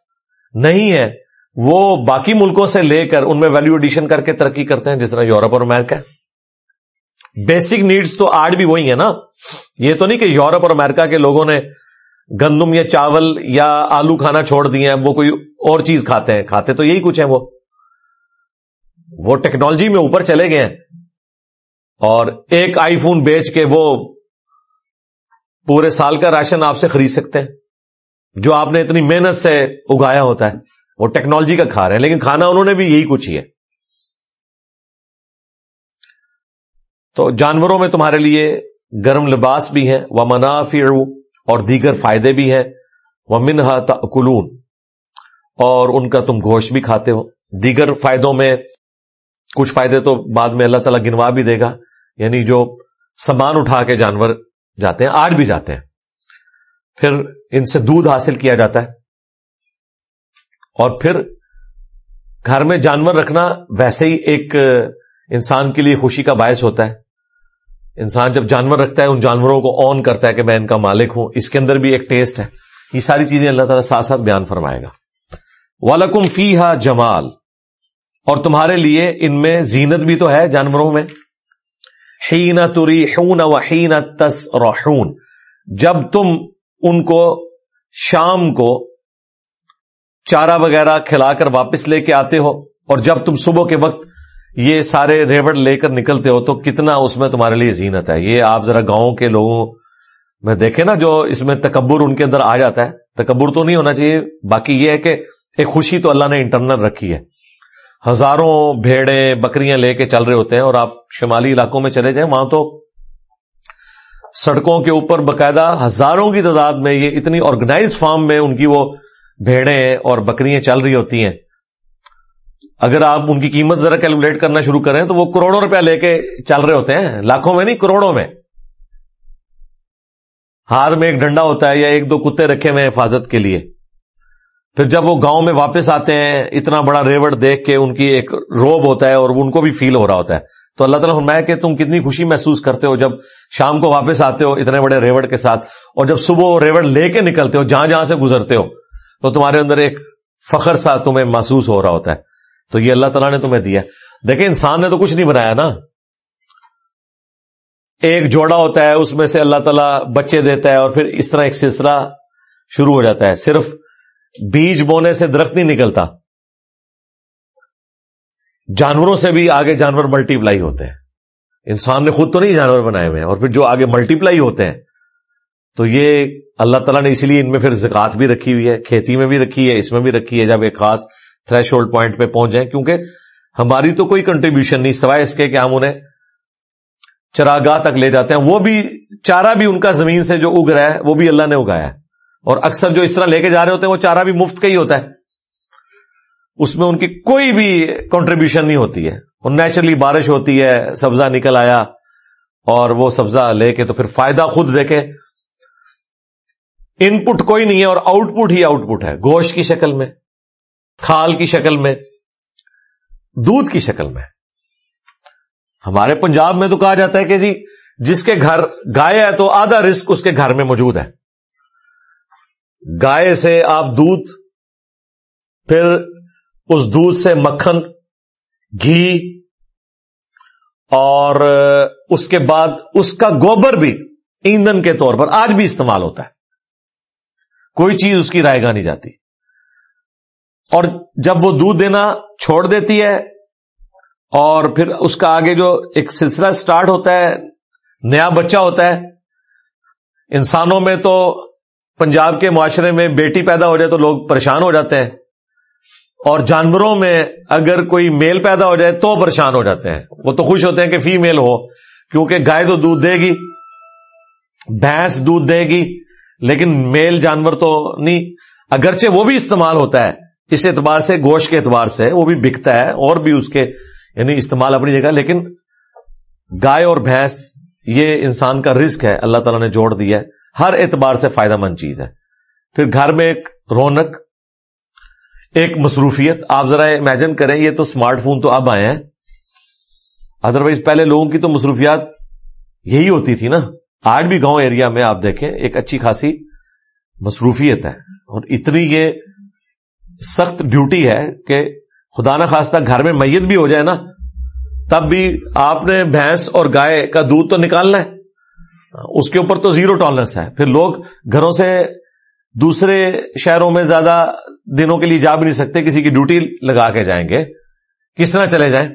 نہیں ہے، وہ باقی ملکوں سے لے کر ان میں ویلو ایڈیشن کر کے ترقی کرتے ہیں، جس طرح یورپ اور امیرکا بیسک نیڈس تو آج بھی وہی ہے نا۔ یہ تو نہیں کہ یورپ اور امیرکا کے لوگوں نے گندم یا چاول یا آلو کھانا چھوڑ دیے ہیں، وہ کوئی اور چیز کھاتے ہیں۔ کھاتے تو یہی کچھ ہیں وہ۔ وہ ٹیکنالوجی میں اوپر چلے گئے ہیں۔ اور ایک آئی فون بیچ کے وہ پورے سال کا راشن آپ سے خرید سکتے ہیں۔ جو آپ نے اتنی محنت سے اگایا ہوتا ہے، وہ ٹیکنالوجی کا کھا رہے ہیں لیکن کھانا انہوں نے بھی یہی کچھ ہی ہے۔ تو جانوروں میں تمہارے لیے گرم لباس بھی ہے وہ منافع اور دیگر فائدے بھی ہیں۔ وہ منہا کلون اور ان کا تم گوشت بھی کھاتے ہو۔ دیگر فائدوں میں کچھ فائدے تو بعد میں اللہ تعالیٰ گنوا بھی دے گا۔ یعنی جو سامان اٹھا کے جانور جاتے ہیں، آج بھی جاتے ہیں۔ پھر ان سے دودھ حاصل کیا جاتا ہے۔ اور پھر گھر میں جانور رکھنا ویسے ہی ایک انسان کے لیے خوشی کا باعث ہوتا ہے۔ انسان جب جانور رکھتا ہے، ان جانوروں کو آن کرتا ہے کہ میں ان کا مالک ہوں۔ اس کے اندر بھی ایک ٹیسٹ ہے۔ یہ ساری چیزیں اللہ تعالیٰ ساتھ ساتھ بیان فرمائے گا۔ والم فی ہا جمال۔ اور تمہارے لیے ان میں زینت بھی تو ہے جانوروں میں۔ ہین تری ہون ہین تس رون جب تم ان کو شام کو چارہ وغیرہ کھلا کر واپس لے کے آتے ہو اور جب تم صبح کے وقت یہ سارے ریوڑ لے کر نکلتے ہو تو کتنا اس میں تمہارے لیے زینت ہے؟ یہ آپ ذرا گاؤں کے لوگوں میں دیکھیں نا جو اس میں تکبر ان کے اندر آ جاتا ہے۔ تکبر تو نہیں ہونا چاہیے، باقی یہ ہے کہ ایک خوشی تو اللہ نے انٹرنل رکھی ہے۔ ہزاروں بھیڑے بکریاں لے کے چل رہے ہوتے ہیں اور آپ شمالی علاقوں میں چلے جائیں، وہاں تو سڑکوں کے اوپر باقاعدہ ہزاروں کی تعداد میں یہ اتنی آرگنائز فارم میں ان کی وہ بھیڑیں اور بکریاں چل رہی ہوتی ہیں۔ اگر آپ ان کی قیمت ذرا کیلکولیٹ کرنا شروع کریں تو وہ کروڑوں روپیہ لے کے چل رہے ہوتے ہیں، لاکھوں میں نہیں، کروڑوں میں۔ ہاتھ میں ایک ڈنڈا ہوتا ہے یا ایک دو کتے رکھے ہوئے حفاظت کے لیے۔ پھر جب وہ گاؤں میں واپس آتے ہیں، اتنا بڑا ریوڑ دیکھ کے ان کی ایک روب ہوتا ہے اور ان کو بھی فیل ہو رہا ہوتا ہے۔ تو اللہ تعالیٰ فرمایا کہ تم کتنی خوشی محسوس کرتے ہو جب شام کو واپس آتے ہو اتنے بڑے ریوڑ کے ساتھ اور جب صبح ریوڑ لے کے نکلتے ہو، جہاں جہاں سے گزرتے ہو، تو تمہارے اندر ایک فخر سا تمہیں محسوس ہو رہا ہوتا ہے۔ تو یہ اللہ تعالیٰ نے تمہیں دیا دیکھیں، انسان نے تو کچھ نہیں بنایا نا۔ ایک جوڑا ہوتا ہے، اس میں سے اللہ تعالیٰ بچے دیتا ہے اور پھر اس طرح ایک سلسلہ شروع ہو جاتا ہے۔ صرف بیج بونے سے درخت نہیں نکلتا۔ جانوروں سے بھی آگے جانور ملٹی پلائی ہوتے ہیں۔ انسان نے خود تو نہیں جانور بنائے ہوئے ہیں، اور پھر جو آگے ملٹی پلائی ہوتے ہیں، تو یہ اللہ تعالیٰ نے اسی لیے ان میں پھر زکات بھی رکھی ہوئی ہے، کھیتی میں بھی رکھی ہے، اس میں بھی رکھی ہے۔ جب ایک خاص تھریش ہولڈ پوائنٹ پہ پہنچ جائیں، کیونکہ ہماری تو کوئی کنٹریبیوشن نہیں، سوائے اس کے کہ ہم انہیں چراگاہ تک لے جاتے ہیں۔ وہ بھی، چارہ بھی ان کا زمین سے جو اگ رہا ہے، وہ بھی اللہ نے اگایا ہے۔ اور اکثر جو اس طرح لے کے جا رہے ہوتے ہیں، وہ چارہ بھی مفت کا ہی ہوتا ہے۔ اس میں ان کی کوئی بھی کنٹریبیوشن نہیں ہوتی ہے۔ اور نیچرلی بارش ہوتی ہے، سبزہ نکل آیا اور وہ سبزہ لے کے تو پھر فائدہ خود دیکھے ان پٹ کوئی نہیں ہے اور آؤٹ پٹ ہی آؤٹ پٹ ہے، گوشت کی شکل میں۔ کھال کی شکل میں، دودھ کی شکل میں۔ ہمارے پنجاب میں تو کہا جاتا ہے کہ جی جس کے گھر گائے ہے تو آدھا رسک اس کے گھر میں موجود ہے۔ گائے سے آپ دودھ، پھر اس دودھ سے مکھن، گھی، اور اس کے بعد اس کا گوبر بھی ایندھن کے طور پر آج بھی استعمال ہوتا ہے۔ کوئی چیز اس کی رائے گا نہیں جاتی۔ اور جب وہ دودھ دینا چھوڑ دیتی ہے اور پھر اس کا آگے جو ایک سلسلہ سٹارٹ ہوتا ہے، نیا بچہ ہوتا ہے، انسانوں میں تو پنجاب کے معاشرے میں بیٹی پیدا ہو جائے تو لوگ پریشان ہو جاتے ہیں۔ اور جانوروں میں اگر کوئی میل پیدا ہو جائے تو پریشان ہو جاتے ہیں۔ وہ تو خوش ہوتے ہیں کہ فی میل ہو، کیونکہ گائے تو دودھ دے گی، بھینس دودھ دے گی، لیکن میل جانور تو نہیں۔ اگرچہ وہ بھی استعمال ہوتا ہے اس اعتبار سے، گوشت کے اعتبار سے وہ بھی بکتا ہے اور بھی اس کے یعنی استعمال اپنی جگہ، لیکن گائے اور بھینس یہ انسان کا رزق ہے، اللہ تعالیٰ نے جوڑ دیا ہے۔ ہر اعتبار سے فائدہ مند چیز ہے۔ پھر گھر میں ایک رونق، ایک مصروفیت، آپ ذرا امیجن کریں، یہ تو اسمارٹ فون تو اب آئے ہیں۔ ادروائز پہلے لوگوں کی تو مصروفیات یہی ہوتی تھی نا۔ آج بھی گاؤں ایریا میں آپ دیکھیں، ایک اچھی خاصی مصروفیت ہے۔ اور اتنی یہ سخت ڈیوٹی ہے کہ خدا نہ خاصہ گھر میں میت بھی ہو جائے نا، تب بھی آپ نے بھینس اور گائے کا دودھ تو نکالنا ہے۔ اس کے اوپر تو زیرو ٹالرنس ہے۔ پھر لوگ گھروں سے دوسرے شہروں میں زیادہ دنوں کے لیے جا بھی نہیں سکتے، کسی کی ڈیوٹی لگا کے جائیں گے۔ کس طرح چلے جائیں؟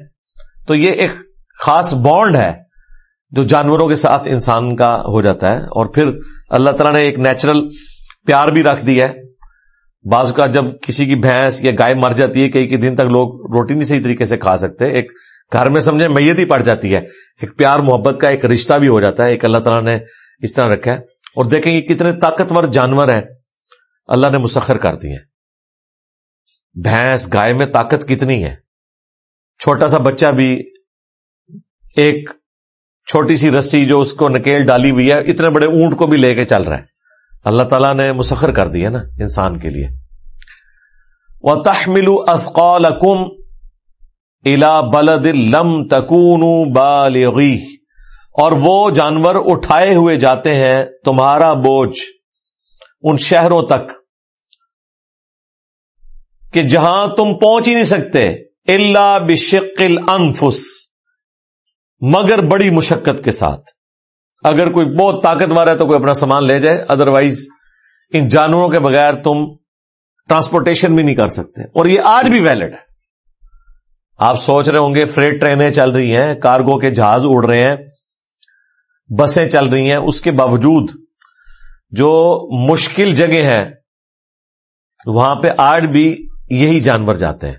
تو یہ ایک خاص بانڈ ہے جو جانوروں کے ساتھ انسان کا ہو جاتا ہے۔ اور پھر اللہ تعالیٰ نے ایک نیچرل پیار بھی رکھ دیا ہے۔ بعض کا جب کسی کی بھینس یا گائے مر جاتی ہے، کئی کئی دن تک لوگ روٹی نہیں صحیح طریقے سے کھا سکتے۔ ایک گھر میں سمجھے میت ہی پڑ جاتی ہے۔ ایک پیار محبت کا ایک رشتہ بھی ہو جاتا ہے۔ ایک اللہ تعالیٰ نے اس طرح رکھا ہے۔ اور دیکھیں یہ کتنے طاقتور جانور ہیں۔ اللہ نے مسخر کر دی ہیں۔ بھینس، گائے میں طاقت کتنی ہے۔ چھوٹا سا بچہ بھی ایک چھوٹی سی رسی جو اس کو نکیل ڈالی ہوئی ہے، اتنے بڑے اونٹ کو بھی لے کے چل رہا ہے۔ اللہ تعالیٰ نے مسخر کر دیا نا انسان کے لیے۔ وہ تحمل اصقال کم الا بلد لم تکون بالغی اور وہ جانور اٹھائے ہوئے جاتے ہیں تمہارا بوجھ ان شہروں تک کہ جہاں تم پہنچ ہی نہیں سکتے اللہ بشکل انفس مگر بڑی مشقت کے ساتھ۔ اگر کوئی بہت طاقتور ہے تو کوئی اپنا سامان لے جائے ادروائز ان جانوروں کے بغیر تم ٹرانسپورٹیشن بھی نہیں کر سکتے۔ اور یہ آج بھی ویلڈ ہے۔ آپ سوچ رہے ہوں گے فریٹ ٹرینیں چل رہی ہیں کارگو کے جہاز اڑ رہے ہیں، بسیں چل رہی ہیں۔ اس کے باوجود جو مشکل جگہ ہیں، وہاں پہ آج بھی یہی جانور جاتے ہیں۔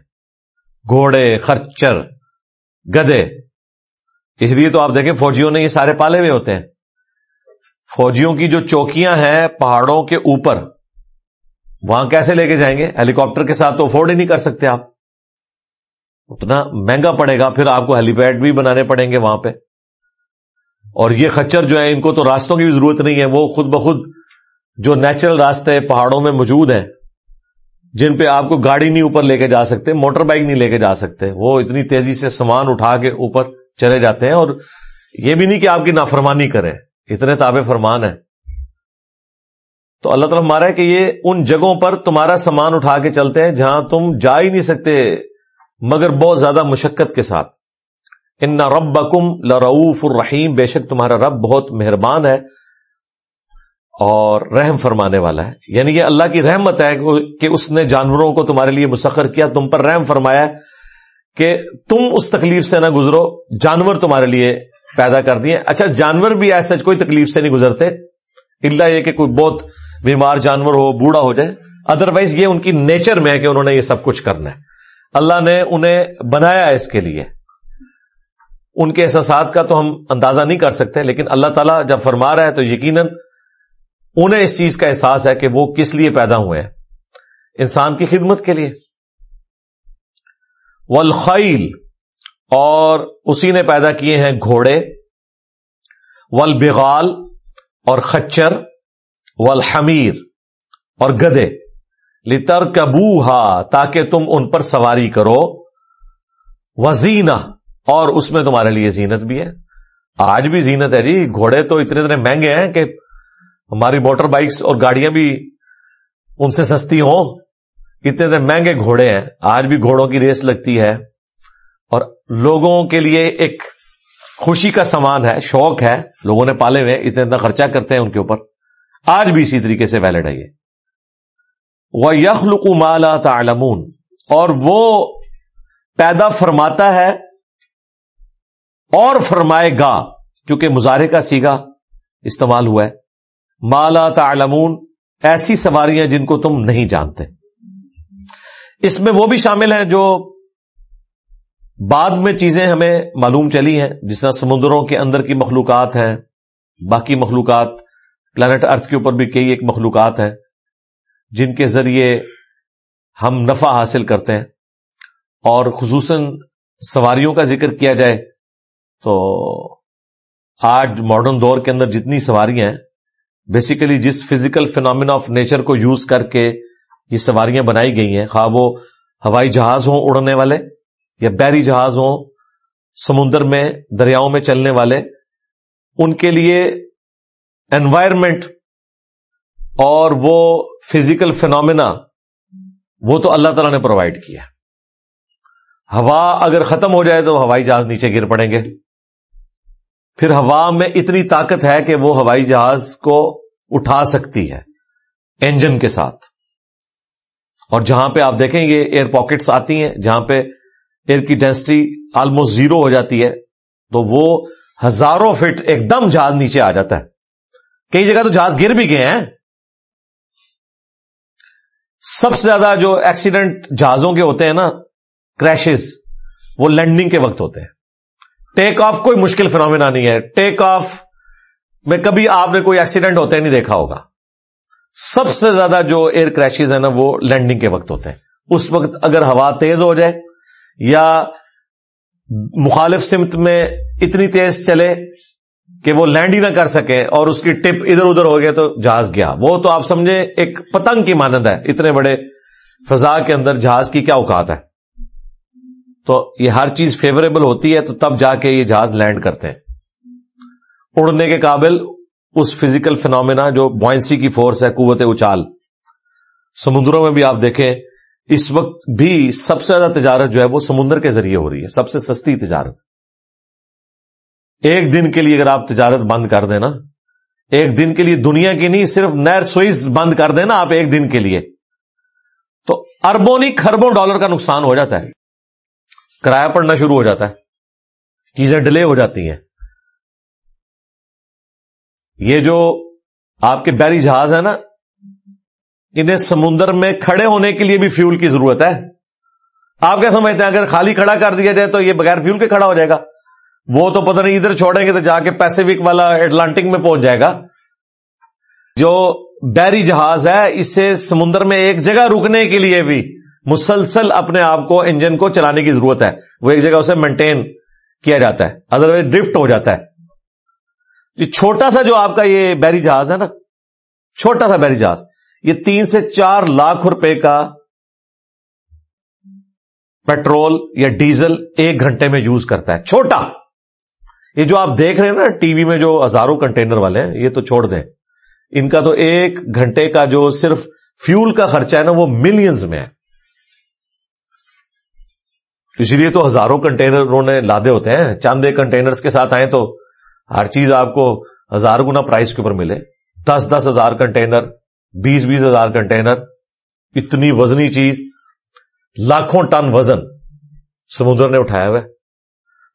گھوڑے، خرچر، گدے۔ اس لیے تو آپ دیکھیں فوجیوں نے یہ سارے پالے ہوئے ہوتے ہیں۔ فوجیوں کی جو چوکیاں ہیں پہاڑوں کے اوپر، وہاں کیسے لے کے جائیں گے؟ ہیلی کاپٹر کے ساتھ تو افورڈ ہی نہیں کر سکتے آپ۔ اتنا مہنگا پڑے گا، پھر آپ کو ہیلی پیڈ بھی بنانے پڑیں گے وہاں پہ۔ اور یہ خچر جو ہے ان کو تو راستوں کی بھی ضرورت نہیں ہے۔ وہ خود بخود جو نیچرل راستے پہاڑوں میں موجود ہیں، جن پہ آپ کو گاڑی نہیں اوپر لے کے جا سکتے، موٹر بائک نہیں لے کے جا سکتے، وہ اتنی تیزی سے سامان اٹھا کے اوپر چلے جاتے ہیں اور یہ بھی نہیں کہ آپ کی نافرمانی کریں، اتنے تابع فرمان ہیں۔ تو اللہ تعالیٰ ہمارا ہے کہ یہ ان جگہوں پر تمہارا سامان اٹھا کے چلتے ہیں جہاں تم جا ہی نہیں سکتے، مگر بہت زیادہ مشقت کے ساتھ۔ ان رب بکم لروف الرحیم بے شک تمہارا رب بہت مہربان ہے اور رحم فرمانے والا ہے۔ یعنی یہ اللہ کی رحمت ہے کہ اس نے جانوروں کو تمہارے لیے مسخر کیا، تم پر رحم فرمایا کہ تم اس تکلیف سے نہ گزرو، جانور تمہارے لیے پیدا کر دیے۔ اچھا جانور بھی ایسا کوئی تکلیف سے نہیں گزرتے۔ اللہ یہ کہ کوئی بہت بیمار جانور ہو، بوڑھا ہو جائے۔ ادروائز یہ ان کی نیچر میں ہے کہ انہوں نے یہ سب کچھ کرنا ہے۔ اللہ نے انہیں بنایا ہے اس کے لیے۔ ان کے احساسات کا تو ہم اندازہ نہیں کر سکتے، لیکن اللہ تعالیٰ جب فرما رہا ہے تو یقیناً انہیں اس چیز کا احساس ہے کہ وہ کس لیے پیدا ہوئے ہیں۔ انسان کی خدمت کے لیے۔ والخیل، اور اسی نے پیدا کیے ہیں گھوڑے، والبغال، اور خچر، والحمیر، اور گدے لتر کبو تاکہ تم ان پر سواری کرو۔ وزینہ، اور اس میں تمہارے لیے زینت بھی ہے۔ آج بھی زینت ہے جی۔ گھوڑے تو اتنے اتنے مہنگے ہیں کہ ہماری موٹر بائکس اور گاڑیاں بھی ان سے سستی ہوں۔ اتنے اتنے مہنگے گھوڑے ہیں، آج بھی گھوڑوں کی ریس لگتی ہے۔ اور لوگوں کے لیے ایک خوشی کا سامان ہے، شوق ہے۔ لوگوں نے پالے ہوئے، اتنا اتنا خرچہ کرتے ہیں ان کے اوپر۔ آج بھی اسی طریقے سے ویلڈ ہے یہ۔ وہ یخلق مالا تعلمون۔ اور وہ پیدا فرماتا ہے اور فرمائے گا، چونکہ مظاہرے کا سیگا استعمال ہوا ہے۔ مالا تعلمون۔ ایسی سواریاں جن کو تم نہیں جانتے۔ اس میں وہ بھی شامل ہیں جو بعد میں چیزیں ہمیں معلوم چلی ہیں، جس طرح سمندروں کے اندر کی مخلوقات ہیں، باقی مخلوقات پلانٹ ارتھ کے اوپر بھی کئی ایک مخلوقات ہیں، جن کے ذریعے ہم نفع حاصل کرتے ہیں۔ اور خصوصاً سواریوں کا ذکر کیا جائے تو آج ماڈرن دور کے اندر جتنی سواریاں ہیں بیسیکلی جس فزیکل فینومینا آف نیچر کو یوز کر کے یہ سواریاں بنائی گئی ہیں۔ خواہ وہ ہوائی جہاز ہوں اڑنے والے یا بحری جہاز ہوں سمندر میں، دریاؤں میں چلنے والے، ان کے لیے انوائرمنٹ اور وہ فزیکل فینومینا وہ تو اللہ تعالیٰ نے پرووائڈ کیا۔ ہوا اگر ختم ہو جائے تو ہوائی جہاز نیچے گر پڑیں گے۔ پھر ہوا میں اتنی طاقت ہے کہ وہ ہوائی جہاز کو اٹھا سکتی ہے انجن کے ساتھ۔ اور جہاں پہ آپ دیکھیں یہ ایئر پاکٹس آتی ہیں، جہاں پہ ایئر کی ڈینسٹی آلموسٹ زیرو ہو جاتی ہے، تو وہ ہزاروں فٹ ایک دم جہاز نیچے آ جاتا ہے۔ کئی جگہ تو جہاز گر بھی گئے ہیں۔ سب سے زیادہ جو ایکسیڈنٹ جہازوں کے ہوتے ہیں نا کریشز وہ لینڈنگ کے وقت ہوتے ہیں۔ ٹیک آف کوئی مشکل فنومینا نہیں ہے۔ ٹیک آف میں کبھی آپ نے کوئی ایکسیڈنٹ ہوتے نہیں دیکھا ہوگا۔ سب سے زیادہ جو ایئر کریشز ہیں نا وہ لینڈنگ کے وقت ہوتے ہیں۔ اس وقت اگر ہوا تیز ہو جائے یا مخالف سمت میں اتنی تیز چلے کہ وہ لینڈ ہی نہ کر سکے اور اس کی ٹپ ادھر ادھر ہو گیا تو جہاز گیا۔ وہ تو آپ سمجھے ایک پتنگ کی مانند ہے۔ اتنے بڑے فضا کے اندر جہاز کی کیا اوقات ہے؟ تو یہ ہر چیز فیوریبل ہوتی ہے تو تب جا کے یہ جہاز لینڈ کرتے ہیں۔ اڑنے کے قابل اس فزیکل فینومینا جو بوائنسی کی فورس ہے، قوت اچال۔ سمندروں میں بھی آپ دیکھیں، اس وقت بھی سب سے زیادہ تجارت جو ہے وہ سمندر کے ذریعے ہو رہی ہے، سب سے سستی تجارت۔ ایک دن کے لیے اگر آپ تجارت بند کر دیں نا، ایک دن کے لیے دنیا کی نہیں، صرف نیر سوئس بند کر دیں نا آپ ایک دن کے لیے، تو اربوں نہیں خربوں ڈالر کا نقصان ہو جاتا ہے۔ کرایہ پڑنا شروع ہو جاتا ہے۔ چیزیں ڈیلے ہو جاتی ہیں۔ یہ جو آپ کے بحری جہاز ہے نا، انہیں سمندر میں کھڑے ہونے کے لیے بھی فیول کی ضرورت ہے۔ آپ کیا سمجھتے ہیں، اگر خالی کھڑا کر دیا جائے تو یہ بغیر فیول کے کھڑا ہو جائے گا۔ وہ تو پتہ نہیں ادھر چھوڑیں گے تو جا کے پیسفک والا اٹلانٹک میں پہنچ جائے گا۔ جو بحری جہاز ہے، اسے سمندر میں ایک جگہ رکنے کے لیے بھی مسلسل اپنے آپ کو انجن کو چلانے کی ضرورت ہے۔ وہ ایک جگہ اسے مینٹین کیا جاتا ہے۔ ادروائز ڈرفٹ ہو جاتا ہے۔ یہ چھوٹا سا جو آپ کا یہ بیری جہاز ہے نا، چھوٹا سا بیری جہاز، یہ تین سے چار لاکھ روپے کا پیٹرول یا ڈیزل ایک گھنٹے میں یوز کرتا ہے، چھوٹا۔ یہ جو آپ دیکھ رہے ہیں نا، ٹی وی میں جو ہزاروں کنٹینر والے ہیں، یہ تو چھوڑ دیں۔ ان کا تو ایک گھنٹے کا جو صرف فیول کا خرچہ ہے نا، وہ ملینز میں ہے۔ اسی لیے تو ہزاروں کنٹینر انہوں نے لادے ہوتے ہیں۔ چاند کنٹینر کے ساتھ آئے تو ہر چیز آپ کو ہزار گنا پرائز کے اوپر ملے۔ دس دس ہزار کنٹینر بیس بیس ہزار کنٹینر اتنی وزنی چیز، لاکھوں ٹن وزن سمندر نے اٹھایا ہوا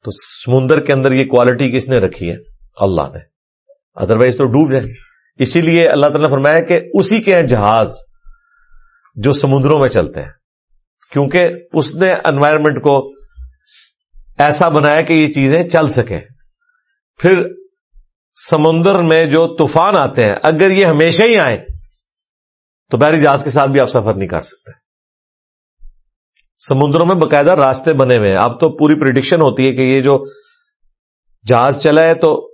تو سمندر کے اندر یہ کوالٹی کس نے رکھی ہے؟ اللہ نے۔ ادروائز تو ڈوب جائے۔ اسی لیے اللہ تعالیٰ نے فرمایا کہ اسی کے ہیں جہاز جو سمندروں میں چلتے ہیں۔ کیونکہ اس نے انوائرمنٹ کو ایسا بنایا کہ یہ چیزیں چل سکیں۔ پھر سمندر میں جو طوفان آتے ہیں، اگر یہ ہمیشہ ہی آئے تو بحری جہاز کے ساتھ بھی آپ سفر نہیں کر سکتے۔ سمندروں میں باقاعدہ راستے بنے ہوئے ہیں۔ اب تو پوری پریڈکشن ہوتی ہے کہ یہ جو جہاز چلا ہے، تو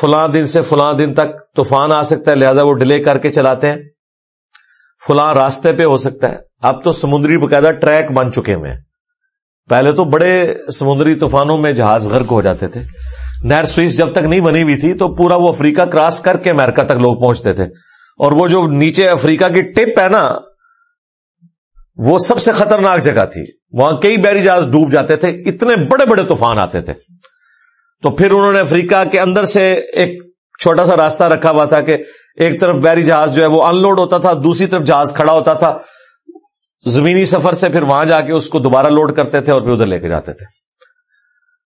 فلاں دن سے فلاں دن تک طوفان آ سکتا ہے، لہذا وہ ڈیلے کر کے چلاتے ہیں۔ فلاں راستے پہ ہو سکتا ہے۔ اب تو سمندری باقاعدہ ٹریک بن چکے ہوئے ہیں۔ پہلے تو بڑے سمندری طوفانوں میں جہاز غرق ہو جاتے تھے۔ نہر سوئس جب تک نہیں بنی ہوئی تھی تو پورا وہ افریقہ کراس کر کے امریکہ تک لوگ پہنچتے تھے۔ اور وہ جو نیچے افریقہ کی ٹپ ہے نا، وہ سب سے خطرناک جگہ تھی۔ وہاں کئی بیری جہاز ڈوب جاتے تھے، اتنے بڑے بڑے طوفان آتے تھے۔ تو پھر انہوں نے افریقہ کے اندر سے ایک چھوٹا سا راستہ رکھا ہوا تھا کہ ایک طرف بیری جہاز جو ہے وہ ان لوڈ ہوتا تھا، دوسری طرف جہاز کھڑا ہوتا تھا۔ زمینی سفر سے پھر وہاں جا کے اس کو دوبارہ لوڈ کرتے تھے اور پھر ادھر لے کے جاتے تھے۔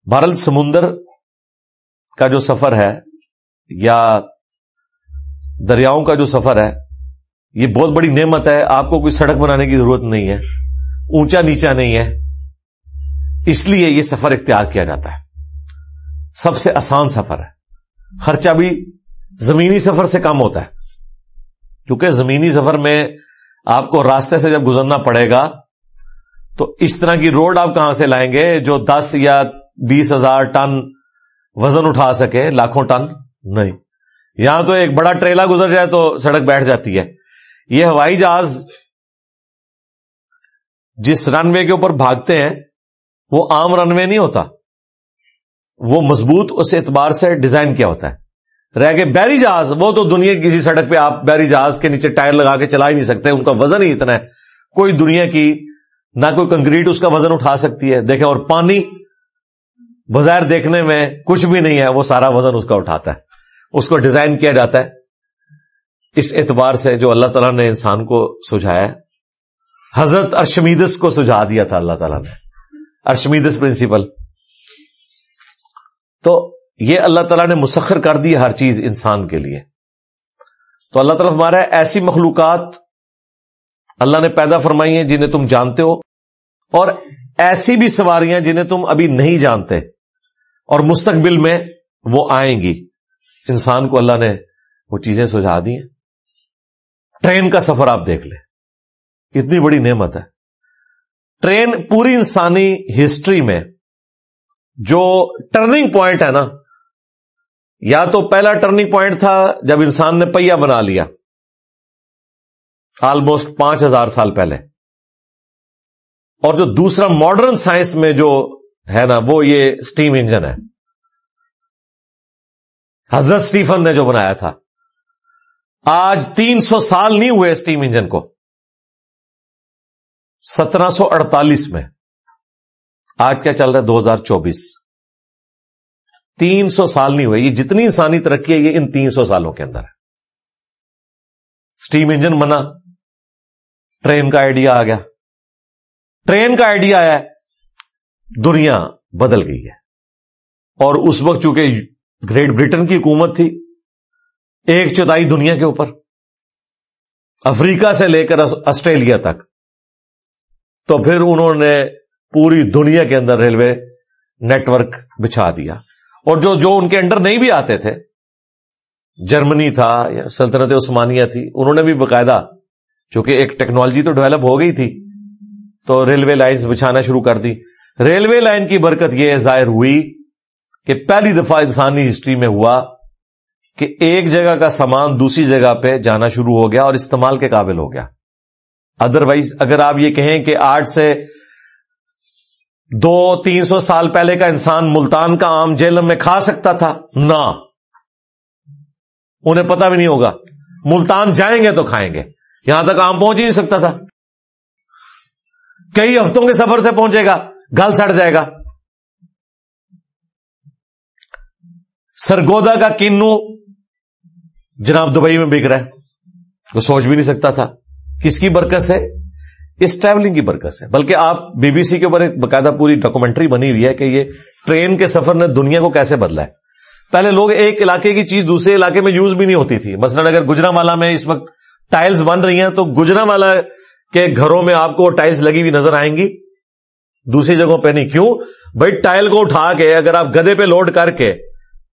بھارت سمندر کا جو سفر ہے، یا دریاؤں کا جو سفر ہے، یہ بہت بڑی نعمت ہے۔ آپ کو کوئی سڑک بنانے کی ضرورت نہیں ہے۔ اونچا نیچا نہیں ہے۔ اس لیے یہ سفر اختیار کیا جاتا ہے۔ سب سے آسان سفر ہے۔ خرچہ بھی زمینی سفر سے کم ہوتا ہے۔ کیونکہ زمینی سفر میں آپ کو راستے سے جب گزرنا پڑے گا، تو اس طرح کی روڈ آپ کہاں سے لائیں گے جو دس یا بیس ہزار ٹن وزن اٹھا سکے، لاکھوں ٹن؟ نہیں۔ یہاں تو ایک بڑا ٹریلا گزر جائے تو سڑک بیٹھ جاتی ہے۔ یہ ہوائی جہاز جس رن وے کے اوپر بھاگتے ہیں، وہ عام رن وے نہیں ہوتا۔ وہ مضبوط اس اعتبار سے ڈیزائن کیا ہوتا ہے۔ رہ گئے بیری جہاز۔ وہ تو دنیا کی کسی سڑک پہ آپ بیری جہاز کے نیچے ٹائر لگا کے چلا ہی نہیں سکتے، ان کا وزن ہی اتنا ہے۔ کوئی دنیا کی، نہ کوئی کنکریٹ اس کا وزن اٹھا سکتی ہے۔ دیکھیں، اور پانی بظاہر دیکھنے میں کچھ بھی نہیں ہے، وہ سارا وزن اس کا اٹھاتا ہے۔ اس کو ڈیزائن کیا جاتا ہے۔ اس اعتبار سے جو اللہ تعالیٰ نے انسان کو سجھایا حضرت ارشمیدس کو سجھا دیا تھا اللہ تعالیٰ نے۔ Archimedes principle. تو یہ اللہ تعالیٰ نے مسخر کر دی ہر چیز انسان کے لیے۔ تو اللہ تعالیٰ ہمارا ایسی مخلوقات اللہ نے پیدا فرمائی ہیں جنہیں تم جانتے ہو، اور ایسی بھی سواریاں جنہیں تم ابھی نہیں جانتے۔ اور مستقبل میں وہ آئیں گی۔ انسان کو اللہ نے وہ چیزیں سجھا دی ہیں۔ ٹرین کا سفر آپ دیکھ لیں۔ اتنی بڑی نعمت ہے۔ ٹرین پوری انسانی ہسٹری میں جو ٹرننگ پوائنٹ ہے نا، یا تو پہلا ٹرننگ پوائنٹ تھا جب انسان نے پہیا بنا لیا۔ آلموسٹ پانچ ہزار سال پہلے۔ اور جو دوسرا ماڈرن سائنس میں جو ہے نا، وہ یہ اسٹیم انجن ہے۔ حضرت اسٹیفن نے جو بنایا تھا۔ آج تین سو سال نہیں ہوئے اسٹیم انجن کو۔ سترہ سو اڑتالیس میں۔ آج کیا چل رہا ہے؟ دو ہزار چوبیس۔ تین سو سال نہیں ہوئے۔ یہ جتنی انسانی ترقی ہے، یہ ان تین سو سالوں کے اندر ہے۔ اسٹیم انجن بنا۔ ٹرین کا آئیڈیا آ گیا۔ ٹرین کا آئیڈیا آیا دنیا بدل گئی ہے۔ اور اس وقت چونکہ گریٹ برٹن کی حکومت تھی، ایک چوتھائی دنیا کے اوپر، افریقہ سے لے کر آسٹریلیا تک، تو پھر انہوں نے پوری دنیا کے اندر ریلوے نیٹورک بچھا دیا۔ اور جو جو ان کے انڈر نہیں بھی آتے تھے، جرمنی تھا یا سلطنت عثمانیہ تھی، انہوں نے بھی باقاعدہ، چونکہ ایک ٹیکنالوجی تو ڈیولپ ہو گئی تھی، تو ریلوے لائنز بچھانا شروع کر دی۔ ریلوے لائن کی برکت یہ ظاہر ہوئی کہ پہلی دفعہ انسانی ہسٹری میں ہوا کہ ایک جگہ کا سامان دوسری جگہ پہ جانا شروع ہو گیا اور استعمال کے قابل ہو گیا۔ ادر وائز اگر آپ یہ کہیں کہ آج سے دو تین سو سال پہلے کا انسان ملتان کا آم جیلم میں کھا سکتا تھا، نہ۔ انہیں پتا بھی نہیں ہوگا۔ ملتان جائیں گے تو کھائیں گے۔ یہاں تک آم پہنچ ہی نہیں سکتا تھا۔ کئی ہفتوں کے سفر سے پہنچے گا۔ گل سڑ جائے گا۔ سرگودا کا کنو جناب دبئی میں بک رہا ہے۔ وہ سوچ بھی نہیں سکتا تھا۔ کس کی برکت ہے اس ٹریولنگ کی برکت سے۔ بلکہ آپ بی بی سی کے اوپر ایک باقاعدہ پوری ڈاکومنٹری بنی ہوئی ہے کہ یہ ٹرین کے سفر نے دنیا کو کیسے بدلا ہے۔ پہلے لوگ ایک علاقے کی چیز دوسرے علاقے میں یوز بھی نہیں ہوتی تھی۔ مثلا اگر گجرا والا میں اس وقت ٹائلز بن رہی ہیں تو گجرا والا کے گھروں میں آپ کو ٹائلز لگی ہوئی نظر آئیں گی۔ دوسری جگہوں پہ نہیں۔ کیوں؟ بھائی ٹائل کو اٹھا کے اگر آپ گدے پہ لوڈ کر کے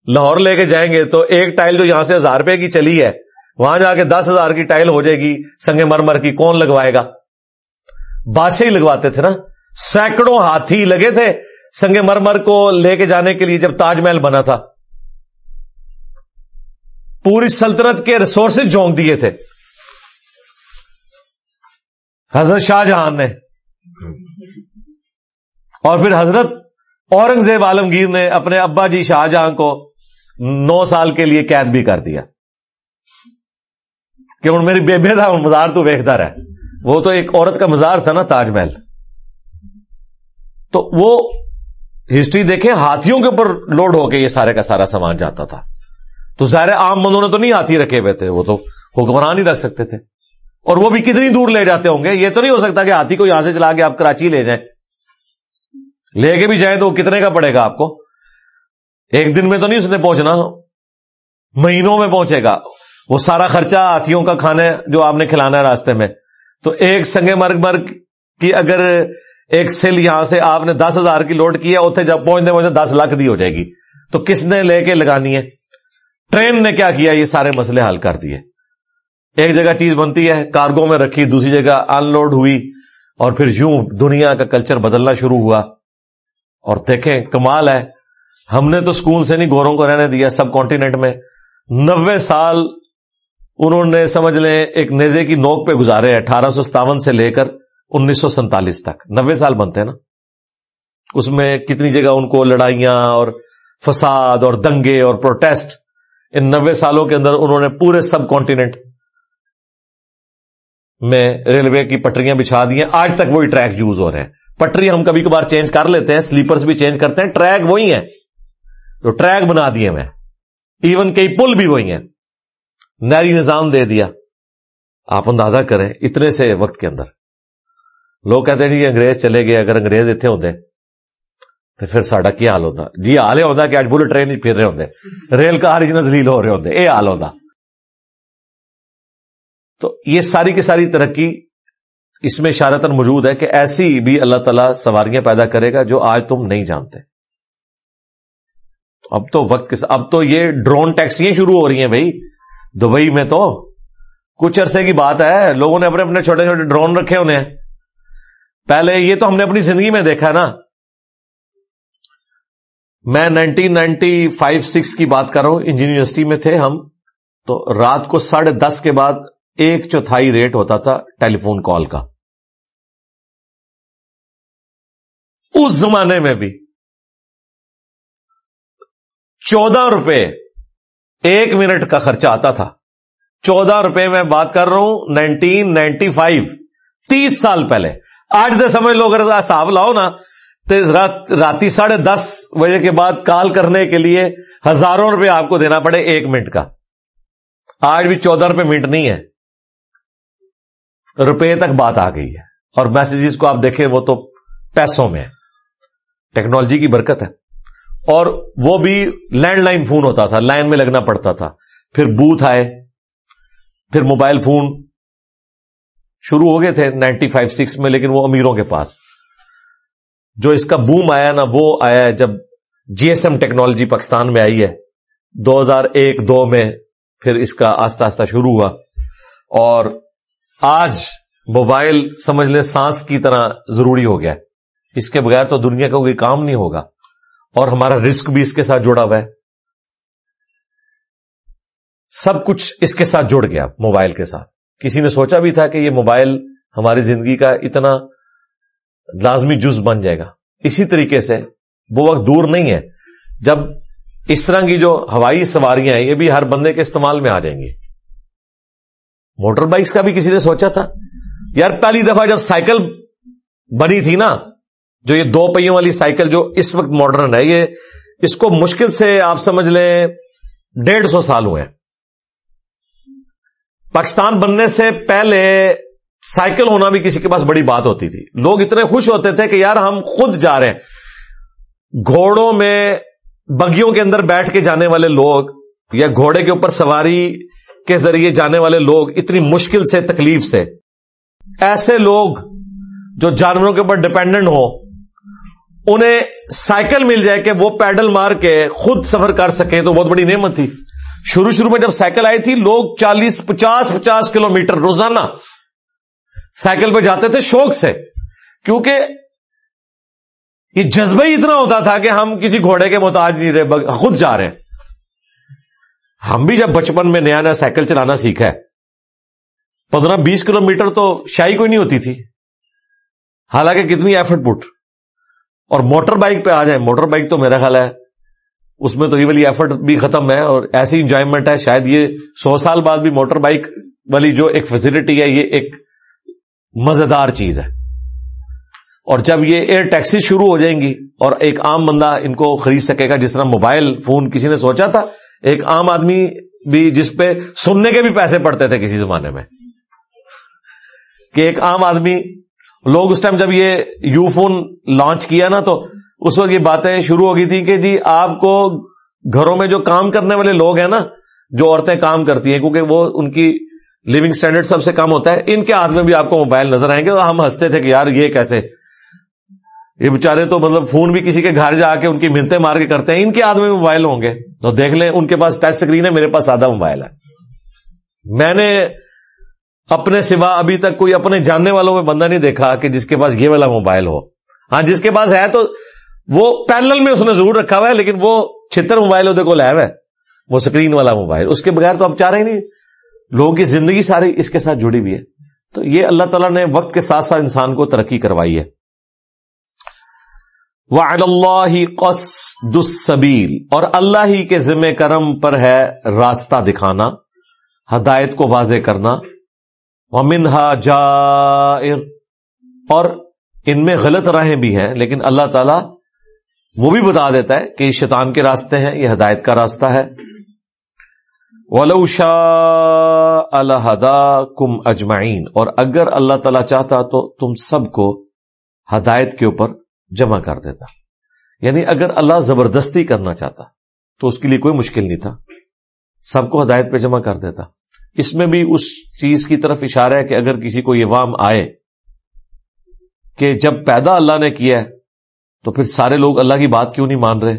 لاہور لے کے جائیں گے تو ایک ٹائل جو یہاں سے ہزار روپے کی چلی ہے، وہاں جا کے دس ہزار کی ٹائل ہو جائے گی سنگے مرمر کی۔ کون لگوائے گا؟ بادشاہ ہی لگواتے تھے نا۔ سینکڑوں ہاتھی لگے تھے سنگے مرمر کو لے کے جانے کے لیے جب تاج محل بنا تھا۔ پوری سلطنت کے ریسورسز جھونک دیے تھے۔ حضرت شاہ جہان نے اور پھر حضرت اورنگزیب عالمگیر نے اپنے ابا جی شاہ جہاں کو نو سال کے لیے قید بھی کر دیا کہ ہوں میری بیبے تھا مزار تو ویکتا رہا وہ تو ایک عورت کا مزار تھا نا تاج محل۔ تو وہ ہسٹری دیکھیں ہاتھیوں کے اوپر لوڈ ہو کے یہ سارے کا سارا سامان جاتا تھا۔ تو ظاہر عام بندوں نے تو نہیں ہاتھی رکھے ہوئے تھے، وہ تو حکمران ہی رکھ سکتے تھے۔ اور وہ بھی کتنی دور لے جاتے ہوں گے؟ یہ تو نہیں ہو سکتا کہ ہاتھی کو یہاں سے چلا کے آپ کراچی لے جائیں۔ لے کے بھی جائیں تو کتنے کا پڑے گا آپ کو؟ ایک دن میں تو نہیں اس نے پہنچنا، مہینوں میں پہنچے گا۔ وہ سارا خرچہ ہاتھیوں کا کھانے جو آپ نے کھلانا ہے راستے میں۔ تو ایک سنگے مرگ مرگ کی اگر ایک سیل یہاں سے آپ نے دس ہزار کی لوڈ کی ہے اتنے جب پہنچنے پہنچنے دس لاکھ دی ہو جائے گی۔ تو کس نے لے کے لگانی ہے؟ ٹرین نے کیا کیا؟ یہ سارے مسئلے حل کر دیے۔ ایک جگہ چیز بنتی ہے، کارگو میں رکھی، دوسری جگہ ان لوڈ ہوئی اور پھر یوں دنیا کا کلچر بدلنا شروع ہوا۔ اور دیکھیں، کمال ہے۔ ہم نے تو اسکول سے نہیں گوروں کو رہنے دیا سب کانٹیننٹ میں۔ نوے سال انہوں نے سمجھ لیں، ایک نیزے کی نوک پہ گزارے اٹھارہ سو ستاون سے لے کر انیس سو سینتالیس تک۔ نوے سال بنتے ہیں نا۔ اس میں کتنی جگہ ان کو لڑائیاں اور فساد اور دنگے اور پروٹیسٹ، ان نوے سالوں کے اندر انہوں نے پورے سب کانٹیننٹ میں ریلوے کی پٹریاں بچھا دی ہیں آج تک وہی ٹریک یوز ہو رہے ہیں۔ پٹری ہم کبھی کبھار چینج کر لیتے ہیں سلیپرز بھی چینج کرتے ہیں ٹریک وہی ہیں۔ جو ٹریک بنا دیے میں ایون کئی پل بھی وہی ہیں۔ نہری نظام دے دیا۔ آپ اندازہ کریں اتنے سے وقت کے اندر۔ لوگ کہتے ہیں جی انگریز چلے گئے، اگر انگریز اتنے ہوتے، تو پھر ساڈا کیا حال ہوتا؟ جی حال یہ ہوتا کہ آج بلٹ ٹرین ہی پھر رہے ہوتے۔ ریل کار نزلیل ہو رہے ہوتے۔ یہ حال ہوتا۔ تو یہ ساری کی ساری ترقی اس میں اشارتن موجود ہے کہ ایسی بھی اللہ تعالیٰ سواریاں پیدا کرے گا جو آج تم نہیں جانتے۔ اب تو وقت اب تو یہ ڈرون ٹیکسیاں شروع ہو رہی ہیں بھائی۔ دبئی میں تو کچھ عرصے کی بات ہے، لوگوں نے اپنے اپنے چھوٹے چھوٹے ڈرون رکھے انہیں پہلے یہ تو ہم نے اپنی زندگی میں دیکھا نا۔ میں نائنٹین نائنٹی فائیو سکس کی بات کر رہا ہوں، انجینئر یونیورسٹی میں تھے ہم۔ تو رات کو ساڑھے دس کے بعد ایک چوتھائی ریٹ ہوتا تھا ٹیلی فون کال کا۔ اس زمانے میں بھی چودہ روپے ایک منٹ کا خرچہ آتا تھا۔ چودہ روپے میں بات کر رہا ہوں، نائنٹین نائنٹی فائیو، تیس سال پہلے۔ آج دے سمجھ لو، اگر حساب لاؤ نا، تو راتی ساڑھے دس بجے کے بعد کال کرنے کے لیے ہزاروں روپے آپ کو دینا پڑے ایک منٹ کا۔ آج بھی چودہ روپے منٹ نہیں ہے۔ روپے تک بات آ گئی ہے۔ اور میسجز کو آپ دیکھیں، وہ تو پیسوں میں ٹیکنالوجی کی برکت ہے۔ اور وہ بھی لینڈ لائن فون ہوتا تھا لائن میں لگنا پڑتا تھا۔ پھر بوتھ آئے۔ پھر موبائل فون شروع ہو گئے تھے نائنٹی فائیو سکس میں، لیکن وہ امیروں کے پاس۔ جو اس کا بوم آیا نا، وہ آیا جب G S M technology Pakistan میں آئی ہے۔ دو ہزار ایک دو میں پھر اس کا آستہ آستہ شروع ہوا۔ اور آج موبائل سمجھ لیں سانس کی طرح ضروری ہو گیا ہے۔ اس کے بغیر تو دنیا کا کوئی کام نہیں ہوگا۔ اور ہمارا رسک بھی اس کے ساتھ جڑا ہوا ہے۔ سب کچھ اس کے ساتھ جڑ گیا موبائل کے ساتھ۔ کسی نے سوچا بھی تھا کہ یہ موبائل ہماری زندگی کا اتنا لازمی جز بن جائے گا۔ اسی طریقے سے وہ وقت دور نہیں ہے۔ جب اس طرح کی جو ہوائی سواریاں ہیں، یہ بھی ہر بندے کے استعمال میں آ جائیں گی۔ موٹر بائکس کا بھی کسی نے سوچا تھا؟ یار، پہلی دفعہ جب سائیکل بنی تھی نا، جو یہ دو پہیوں والی سائیکل جو اس وقت ماڈرن ہے، یہ اس کو مشکل سے آپ سمجھ لیں ڈیڑھ سو سال ہوئے پاکستان بننے سے پہلے سائیکل ہونا بھی کسی کے پاس بڑی بات ہوتی تھی۔ لوگ اتنے خوش ہوتے تھے کہ یار، ہم خود جا رہے ہیں۔ گھوڑوں میں بگیوں کے اندر بیٹھ کے جانے والے لوگ یا گھوڑے کے اوپر سواری کے ذریعے جانے والے لوگ اتنی مشکل سے، تکلیف سے۔ ایسے لوگ جو جانوروں کے اوپر ڈپینڈنٹ ہو انہیں سائیکل مل جائے کہ وہ پیڈل مار کے خود سفر کر سکیں، تو بہت بڑی نعمت تھی۔ شروع شروع میں جب سائیکل آئی تھی، لوگ چالیس، پچاس پچاس کلو میٹر روزانہ سائیکل پہ جاتے تھے شوق سے۔ کیونکہ یہ جذبہ ہی اتنا ہوتا تھا کہ ہم کسی گھوڑے کے محتاج نہیں رہے خود جا رہے ہیں۔ ہم بھی جب بچپن میں نیا نیا سائیکل چلانا سیکھا ہے، پندرہ بیس کلو میٹر تو شاہی کوئی نہیں ہوتی تھی۔ حالانکہ کتنی ایفرٹ پٹ اور موٹر بائک پہ آ جائیں موٹر بائک تو میرا خیال ہے اس میں تو یہ والی ایفرٹ بھی ختم ہے اور ایسی انجوائمنٹ ہے۔ شاید یہ سو سال بعد بھی موٹر بائک والی جو ایک فیسلٹی ہے، یہ ایک مزیدار چیز ہے۔ اور جب یہ ایئر ٹیکسی شروع ہو جائیں گی اور ایک عام بندہ ان کو خرید سکے گا جس طرح موبائل فون کسی نے سوچا تھا ایک عام آدمی بھی جس پہ سننے کے بھی پیسے پڑتے تھے کسی زمانے میں۔ کہ ایک عام آدمی، لوگ اس ٹائم جب یہ یو فون لانچ کیا نا، تو اس وقت یہ باتیں شروع ہو گئی تھی کہ جی آپ کو گھروں میں جو کام کرنے والے لوگ ہیں نا، جو عورتیں کام کرتی ہیں، کیونکہ وہ ان کی لیونگ اسٹینڈرڈ سب سے کم ہوتا ہے، ان کے ہاتھ میں بھی آپ کو موبائل نظر آئیں گے تو ہم ہنستے تھے کہ یار یہ کیسے یہ بےچارے تو مطلب فون بھی کسی کے گھر جا کے ان کی منتیں مار کے کرتے ہیں، ان کے ہاتھ میں موبائل ہوں گے۔ تو دیکھ لیں، ان کے پاس ٹچ اسکرین ہے، میرے پاس سادہ موبائل ہے۔ میں نے اپنے سوا ابھی تک کوئی اپنے جاننے والوں میں بندہ نہیں دیکھا کہ جس کے پاس یہ والا موبائل ہو۔ ہاں جس کے پاس ہے تو وہ پیرل میں اس نے ضرور رکھا ہوا ہے، لیکن وہ چھتر موبائل کو لائب ہے۔ وہ اسکرین والا موبائل۔ اس کے بغیر تو اب چاہ رہے نہیں۔ لوگوں کی زندگی ساری اس کے ساتھ جڑی ہوئی ہے۔ تو یہ اللہ تعالیٰ نے وقت کے ساتھ ساتھ انسان کو ترقی کروائی ہے۔ اللہ قصدیل اور اللہ ہی کے ذمہ کرم پر ہے راستہ دکھانا، ہدایت کو واضح کرنا۔ ومنہا جائر۔ اور ان میں غلط راہیں بھی ہیں، لیکن اللہ تعالی وہ بھی بتا دیتا ہے کہ یہ شیطان کے راستے ہیں، یہ ہدایت کا راستہ ہے۔ ولو شاہ الحدا کم اجمعین اور اگر اللہ تعالی چاہتا تو تم سب کو ہدایت کے اوپر جمع کر دیتا۔ یعنی اگر اللہ زبردستی کرنا چاہتا، تو اس کے لیے کوئی مشکل نہیں تھا۔ سب کو ہدایت پہ جمع کر دیتا۔ اس میں بھی اس چیز کی طرف اشارہ ہے کہ اگر کسی کو یہ وام آئے کہ جب پیدا اللہ نے کیا ہے، تو پھر سارے لوگ اللہ کی بات کیوں نہیں مان رہے؟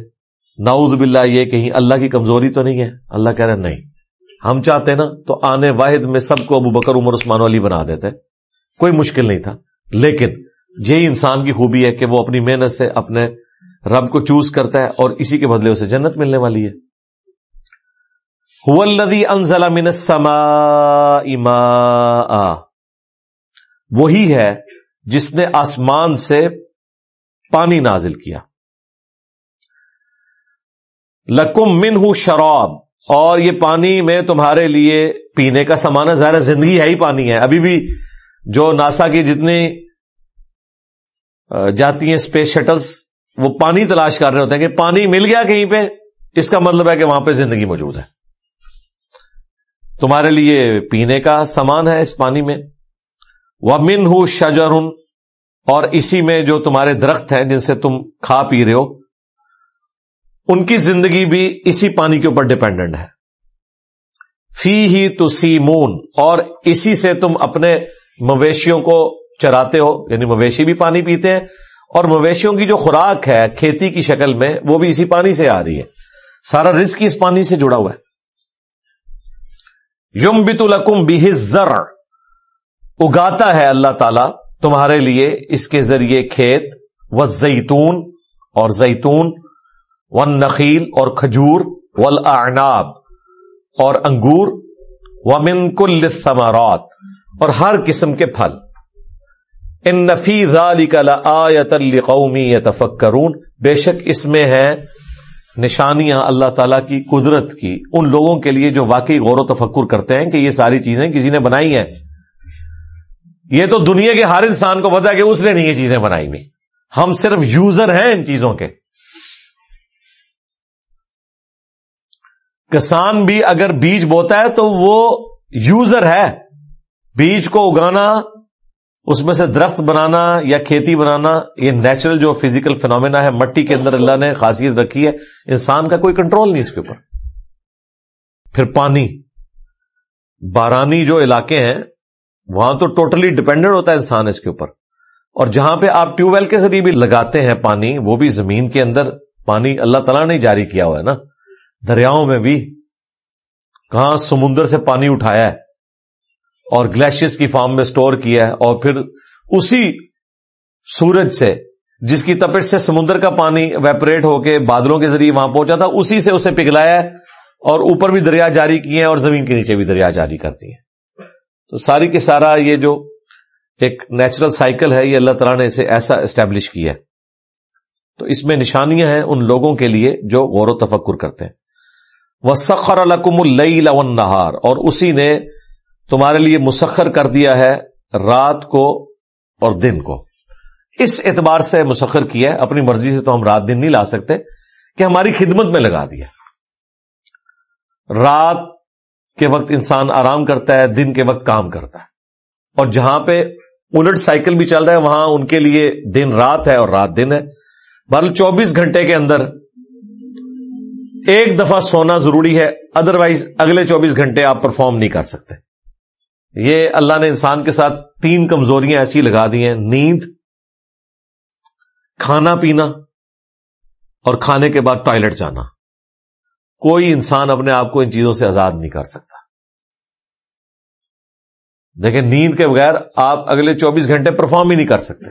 ناؤز باللہ، یہ کہیں اللہ کی کمزوری تو نہیں ہے؟ اللہ کہہ رہے نہیں۔ ہم چاہتے نا، تو آنے واحد میں سب کو ابو بکر، عمر، عثمان والی بنا دیتے۔ کوئی مشکل نہیں تھا۔ لیکن یہی انسان کی خوبی ہے کہ وہ اپنی محنت سے اپنے رب کو چوز کرتا ہے اور اسی کے بدلے اسے جنت ملنے والی ہے۔ وہی ہے جس نے آسمان سے پانی نازل کیا۔ لکم من شراب۔ اور یہ پانی میں تمہارے لیے پینے کا سامان ہے۔ ظاہر زندگی ہے ہی پانی ہے۔ ابھی بھی جو ناسا کی جتنی جاتی ہیں اسپیس شٹلس وہ پانی تلاش کر رہے ہوتے ہیں کہ پانی مل گیا کہیں پہ، اس کا مطلب ہے کہ وہاں پہ زندگی موجود ہے۔ تمہارے لیے پینے کا سامان ہے اس پانی میں۔ وہ من ہوں شجر اور اسی میں جو تمہارے درخت ہیں جن سے تم کھا پی رہے ہو، ان کی زندگی بھی اسی پانی کے اوپر ڈپینڈنٹ ہے۔ فی ہی تو سی مون اور اسی سے تم اپنے مویشیوں کو چراتے ہو یعنی مویشی بھی پانی پیتے ہیں، اور مویشیوں کی جو خوراک ہے کھیتی کی شکل میں، وہ بھی اسی پانی سے آ رہی ہے۔ سارا رزق اس پانی سے جڑا ہوا ہے۔ یوم بت القم بھی زر اگاتا ہے اللہ تعالی تمہارے لیے اس کے ذریعے کھیت و زیتون اور زیتون و نخیل اور کھجور و اور انگور و من کل ثمارات اور ہر قسم کے پھل۔ ان نفیز قومی تفکرون بے شک اس میں ہے نشانیاں اللہ تعالی کی قدرت کی۔ ان لوگوں کے لیے جو واقعی غور و تفکر کرتے ہیں کہ یہ ساری چیزیں کسی نے بنائی ہیں۔ یہ تو دنیا کے ہر انسان کو پتا کہ اس نے نہیں یہ چیزیں بنائی ہوئی۔ ہم صرف یوزر ہیں ان چیزوں کے۔ کسان بھی اگر بیج بوتا ہے تو وہ یوزر ہے۔ بیج کو اگانا اس میں سے درخت بنانا یا کھیتی بنانا یہ نیچرل جو فزیکل فینومینا ہے، مٹی کے اندر اللہ نے خاصیت رکھی ہے، انسان کا کوئی کنٹرول نہیں اس کے اوپر۔ پھر پانی۔ بارانی جو علاقے ہیں، وہاں تو ٹوٹلی ڈپینڈنٹ ہوتا ہے انسان اس کے اوپر۔ اور جہاں پہ آپ ٹیوب ویل کے ذریعے بھی لگاتے ہیں پانی، وہ بھی زمین کے اندر پانی اللہ تعالیٰ نے جاری کیا ہوا ہے نا۔ دریاؤں میں بھی کہاں سمندر سے پانی اٹھایا ہے۔ اور گلیشیئر کی فارم میں سٹور کیا ہے اور پھر اسی سورج سے، جس کی تپش سے سمندر کا پانی ویپریٹ ہو کے بادلوں کے ذریعے وہاں پہنچا تھا، اسی سے اسے پگھلایا ہے اور اوپر بھی دریا جاری کیے ہیں اور زمین کے نیچے بھی دریا جاری کرتی ہیں۔ تو ساری کے سارا یہ جو ایک نیچرل سائیکل ہے، یہ اللہ تعالیٰ نے اسے ایسا اسٹیبلش کیا ہے۔ تو اس میں نشانیاں ہیں ان لوگوں کے لیے جو غور و تفکر کرتے ہیں۔ وہ سخر القم اللہ نہار اور اسی نے تمہارے لیے مسخر کر دیا ہے رات کو اور دن کو۔ اس اعتبار سے مسخر کیا ہے، اپنی مرضی سے تو ہم رات دن نہیں لا سکتے کہ ہماری خدمت میں لگا دیا۔ رات کے وقت انسان آرام کرتا ہے، دن کے وقت کام کرتا ہے۔ اور جہاں پہ الٹ سائیکل بھی چل رہا ہے، وہاں ان کے لیے دن رات ہے اور رات دن ہے۔ بہرحال چوبیس گھنٹے کے اندر ایک دفعہ سونا ضروری ہے ادروائز اگلے چوبیس گھنٹے آپ پرفارم نہیں کر سکتے۔ یہ اللہ نے انسان کے ساتھ تین کمزوریاں ایسی لگا دی ہیں، نیند، کھانا پینا اور کھانے کے بعد ٹوائلٹ جانا۔ کوئی انسان اپنے آپ کو ان چیزوں سے آزاد نہیں کر سکتا۔ دیکھیں، نیند کے بغیر آپ اگلے چوبیس گھنٹے پرفارم ہی نہیں کر سکتے۔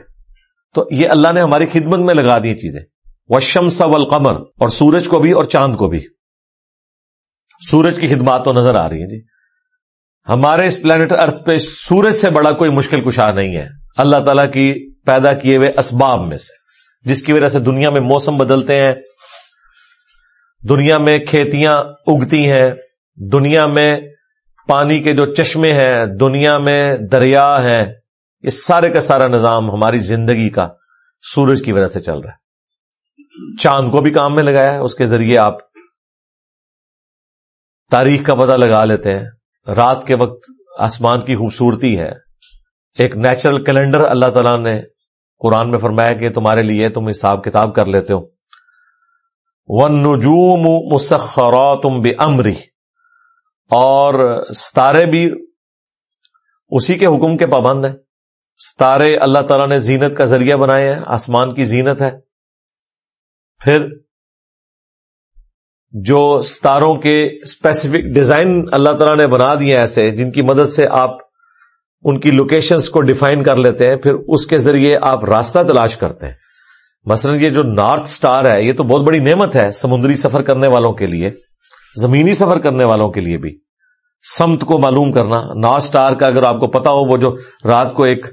تو یہ اللہ نے ہماری خدمت میں لگا دی چیزیں۔ وشم سا قمر اور سورج کو بھی اور چاند کو بھی۔ سورج کی خدمات تو نظر آ رہی ہیں جی۔ ہمارے اس پلانٹ ارتھ پہ سورج سے بڑا کوئی مشکل کشا نہیں ہے۔ اللہ تعالیٰ کی پیدا کیے ہوئے اسباب میں سے، جس کی وجہ سے دنیا میں موسم بدلتے ہیں، دنیا میں کھیتیاں اگتی ہیں، دنیا میں پانی کے جو چشمے ہیں، دنیا میں دریا ہیں، یہ سارے کا سارا نظام ہماری زندگی کا سورج کی وجہ سے چل رہا ہے۔ چاند کو بھی کام میں لگایا ہے، اس کے ذریعے آپ تاریخ کا پتہ لگا لیتے ہیں۔ رات کے وقت آسمان کی خوبصورتی ہے۔ ایک نیچرل کیلنڈر اللہ تعالیٰ نے قرآن میں فرمایا کہ تمہارے لیے تم حساب کتاب کر لیتے ہو۔ ون نجوم مسخرا تم بھی امری اور ستارے بھی اسی کے حکم کے پابند ہیں۔ ستارے اللہ تعالیٰ نے زینت کا ذریعہ بنائے ہیں، آسمان کی زینت ہے۔ پھر جو ستاروں کے اسپیسیفک ڈیزائن اللہ تعالیٰ نے بنا دیے ایسے، جن کی مدد سے آپ ان کی لوکیشنز کو ڈیفائن کر لیتے ہیں، پھر اس کے ذریعے آپ راستہ تلاش کرتے ہیں۔ مثلا یہ جو نارتھ سٹار ہے، یہ تو بہت بڑی نعمت ہے سمندری سفر کرنے والوں کے لیے، زمینی سفر کرنے والوں کے لیے بھی۔ سمت کو معلوم کرنا نارتھ سٹار کا اگر آپ کو پتا ہو، وہ جو رات کو ایک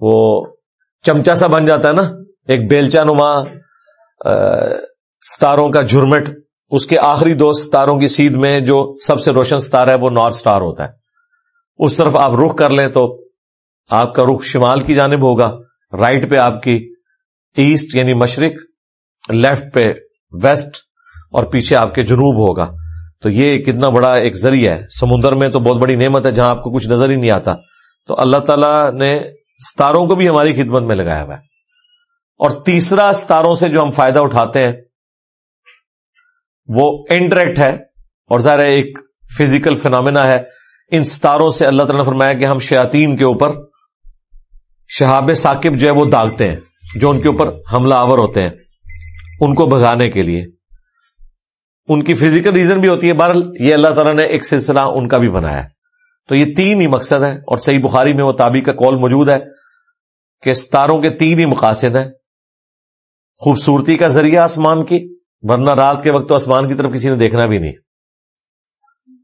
وہ چمچا سا بن جاتا ہے نا، ایک بیلچا نما ستاروں کا جھرمٹ، اس کے آخری دو ستاروں کی سیدھ میں جو سب سے روشن ستارہ ہے، وہ نارتھ سٹار ہوتا ہے۔ اس طرف آپ رخ کر لیں تو آپ کا رخ شمال کی جانب ہوگا، رائٹ پہ آپ کی ایسٹ یعنی مشرق، لیفٹ پہ ویسٹ اور پیچھے آپ کے جنوب ہوگا۔ تو یہ کتنا بڑا ایک ذریعہ ہے۔ سمندر میں تو بہت بڑی نعمت ہے، جہاں آپ کو کچھ نظر ہی نہیں آتا۔ تو اللہ تعالی نے ستاروں کو بھی ہماری خدمت میں لگایا ہوا ہے۔ اور تیسرا ستاروں سے جو ہم فائدہ اٹھاتے ہیں وہ انٹریکٹ ہے اور ظاہر ایک فزیکل فینومینا ہے۔ ان ستاروں سے اللہ تعالیٰ نے فرمایا کہ ہم شیاتین کے اوپر شہاب ثاقب جو ہے وہ داغتے ہیں، جو ان کے اوپر حملہ آور ہوتے ہیں، ان کو بھگانے کے لیے۔ ان کی فزیکل ریزن بھی ہوتی ہے، بہرحال یہ اللہ تعالیٰ نے ایک سلسلہ ان کا بھی بنایا تو یہ تین ہی مقصد ہے اور صحیح بخاری میں وہ تابی کا کال موجود ہے کہ ستاروں کے تین ہی مقاصد ہیں۔ خوبصورتی کا ذریعہ آسمان کی ورنہ رات کے وقت تو آسمان کی طرف کسی نے دیکھنا بھی نہیں۔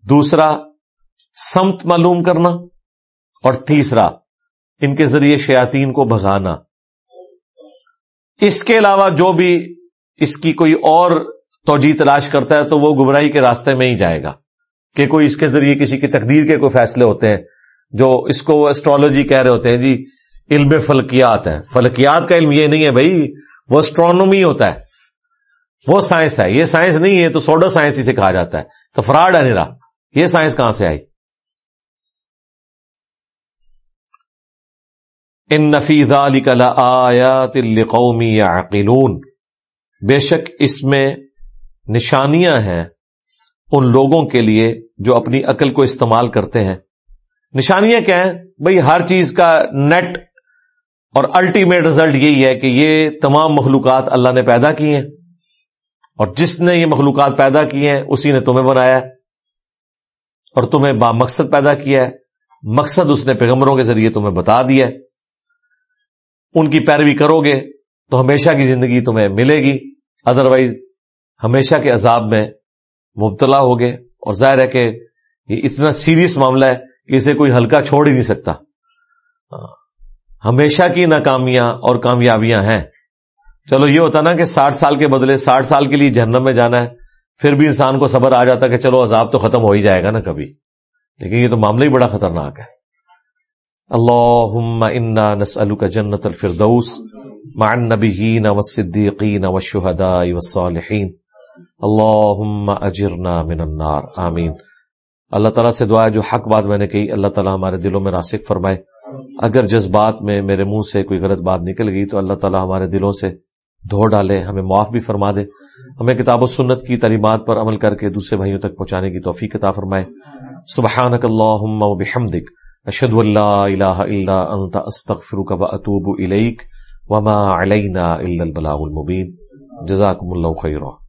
دوسرا، سمت معلوم کرنا۔ اور تیسرا، ان کے ذریعے شیاتین کو بھگانا۔ اس کے علاوہ جو بھی اس کی کوئی اور توجہ تلاش کرتا ہے تو وہ گمراہی کے راستے میں ہی جائے گا۔ کہ کوئی اس کے ذریعے کسی کی تقدیر کے کوئی فیصلے ہوتے ہیں، جو اس کو اسٹرالوجی کہہ رہے ہوتے ہیں۔ جی علم فلکیات ہے۔ فلکیات کا علم یہ نہیں ہے بھائی، وہ اسٹرانومی ہوتا ہے۔ وہ سائنس ہے، یہ سائنس نہیں ہے تو سوڈو سائنس اسے کہا جاتا ہے۔ تو فراڈ ہے نیرا یہ سائنس کہاں سے آئی؟ ان نفیز علی کلا آیا قومی یا بے شک اس میں نشانیاں ہیں ان لوگوں کے لیے جو اپنی عقل کو استعمال کرتے ہیں۔ نشانیاں کیا ہیں؟ بھئی ہر چیز کا نیٹ اور الٹیمیٹ رزلٹ یہی ہے کہ یہ تمام مخلوقات اللہ نے پیدا کی ہیں۔ اور جس نے یہ مخلوقات پیدا کی ہیں، اسی نے تمہیں بنایا اور تمہیں با مقصد پیدا کیا ہے۔ مقصد اس نے پیغمبروں کے ذریعے تمہیں بتا دیا ہے۔ ان کی پیروی کرو گے تو ہمیشہ کی زندگی تمہیں ملے گی۔ ادروائز ہمیشہ کے عذاب میں مبتلا ہوگے اور ظاہر ہے کہ یہ اتنا سیریس معاملہ ہے کہ اسے کوئی ہلکا چھوڑ ہی نہیں سکتا۔ ہمیشہ کی ناکامیاں اور کامیابیاں ہیں۔ چلو، یہ ہوتا نا کہ ساٹھ سال کے بدلے، ساٹھ سال کے لیے جہنم میں جانا ہے، پھر بھی انسان کو صبر آ جاتا کہ چلو، عذاب تو ختم ہو ہی جائے گا نا کبھی۔ لیکن یہ تو معاملہ ہی بڑا خطرناک ہے۔ اللہ انا نسألک کا جنت الفردوس مع النبیین والصدیقین والشہداء والصالحین اللہم اجرنا من النار۔ آمین۔ اللہ تعالیٰ سے دعا ہے، جو حق بات میں نے کہی، اللہ تعالیٰ ہمارے دلوں میں راسک فرمائے۔ اگر جذبات میں میرے منہ سے کوئی غلط بات نکل گئی، تو اللہ تعالیٰ ہمارے دلوں سے دھو ڈالے ہمیں معاف بھی فرما دے ہمیں کتاب و سنت کی تعلیمات پر عمل کر کے دوسرے بھائیوں تک پہنچانے کی توفیق عطا فرمائے۔ سبحانک اللہم و بحمدک، اشہد اللہ الہ الا انت، استغفرک و اتوب الیک، وما علینا الا البلاغ المبین۔ جزاکم اللہ خیرہ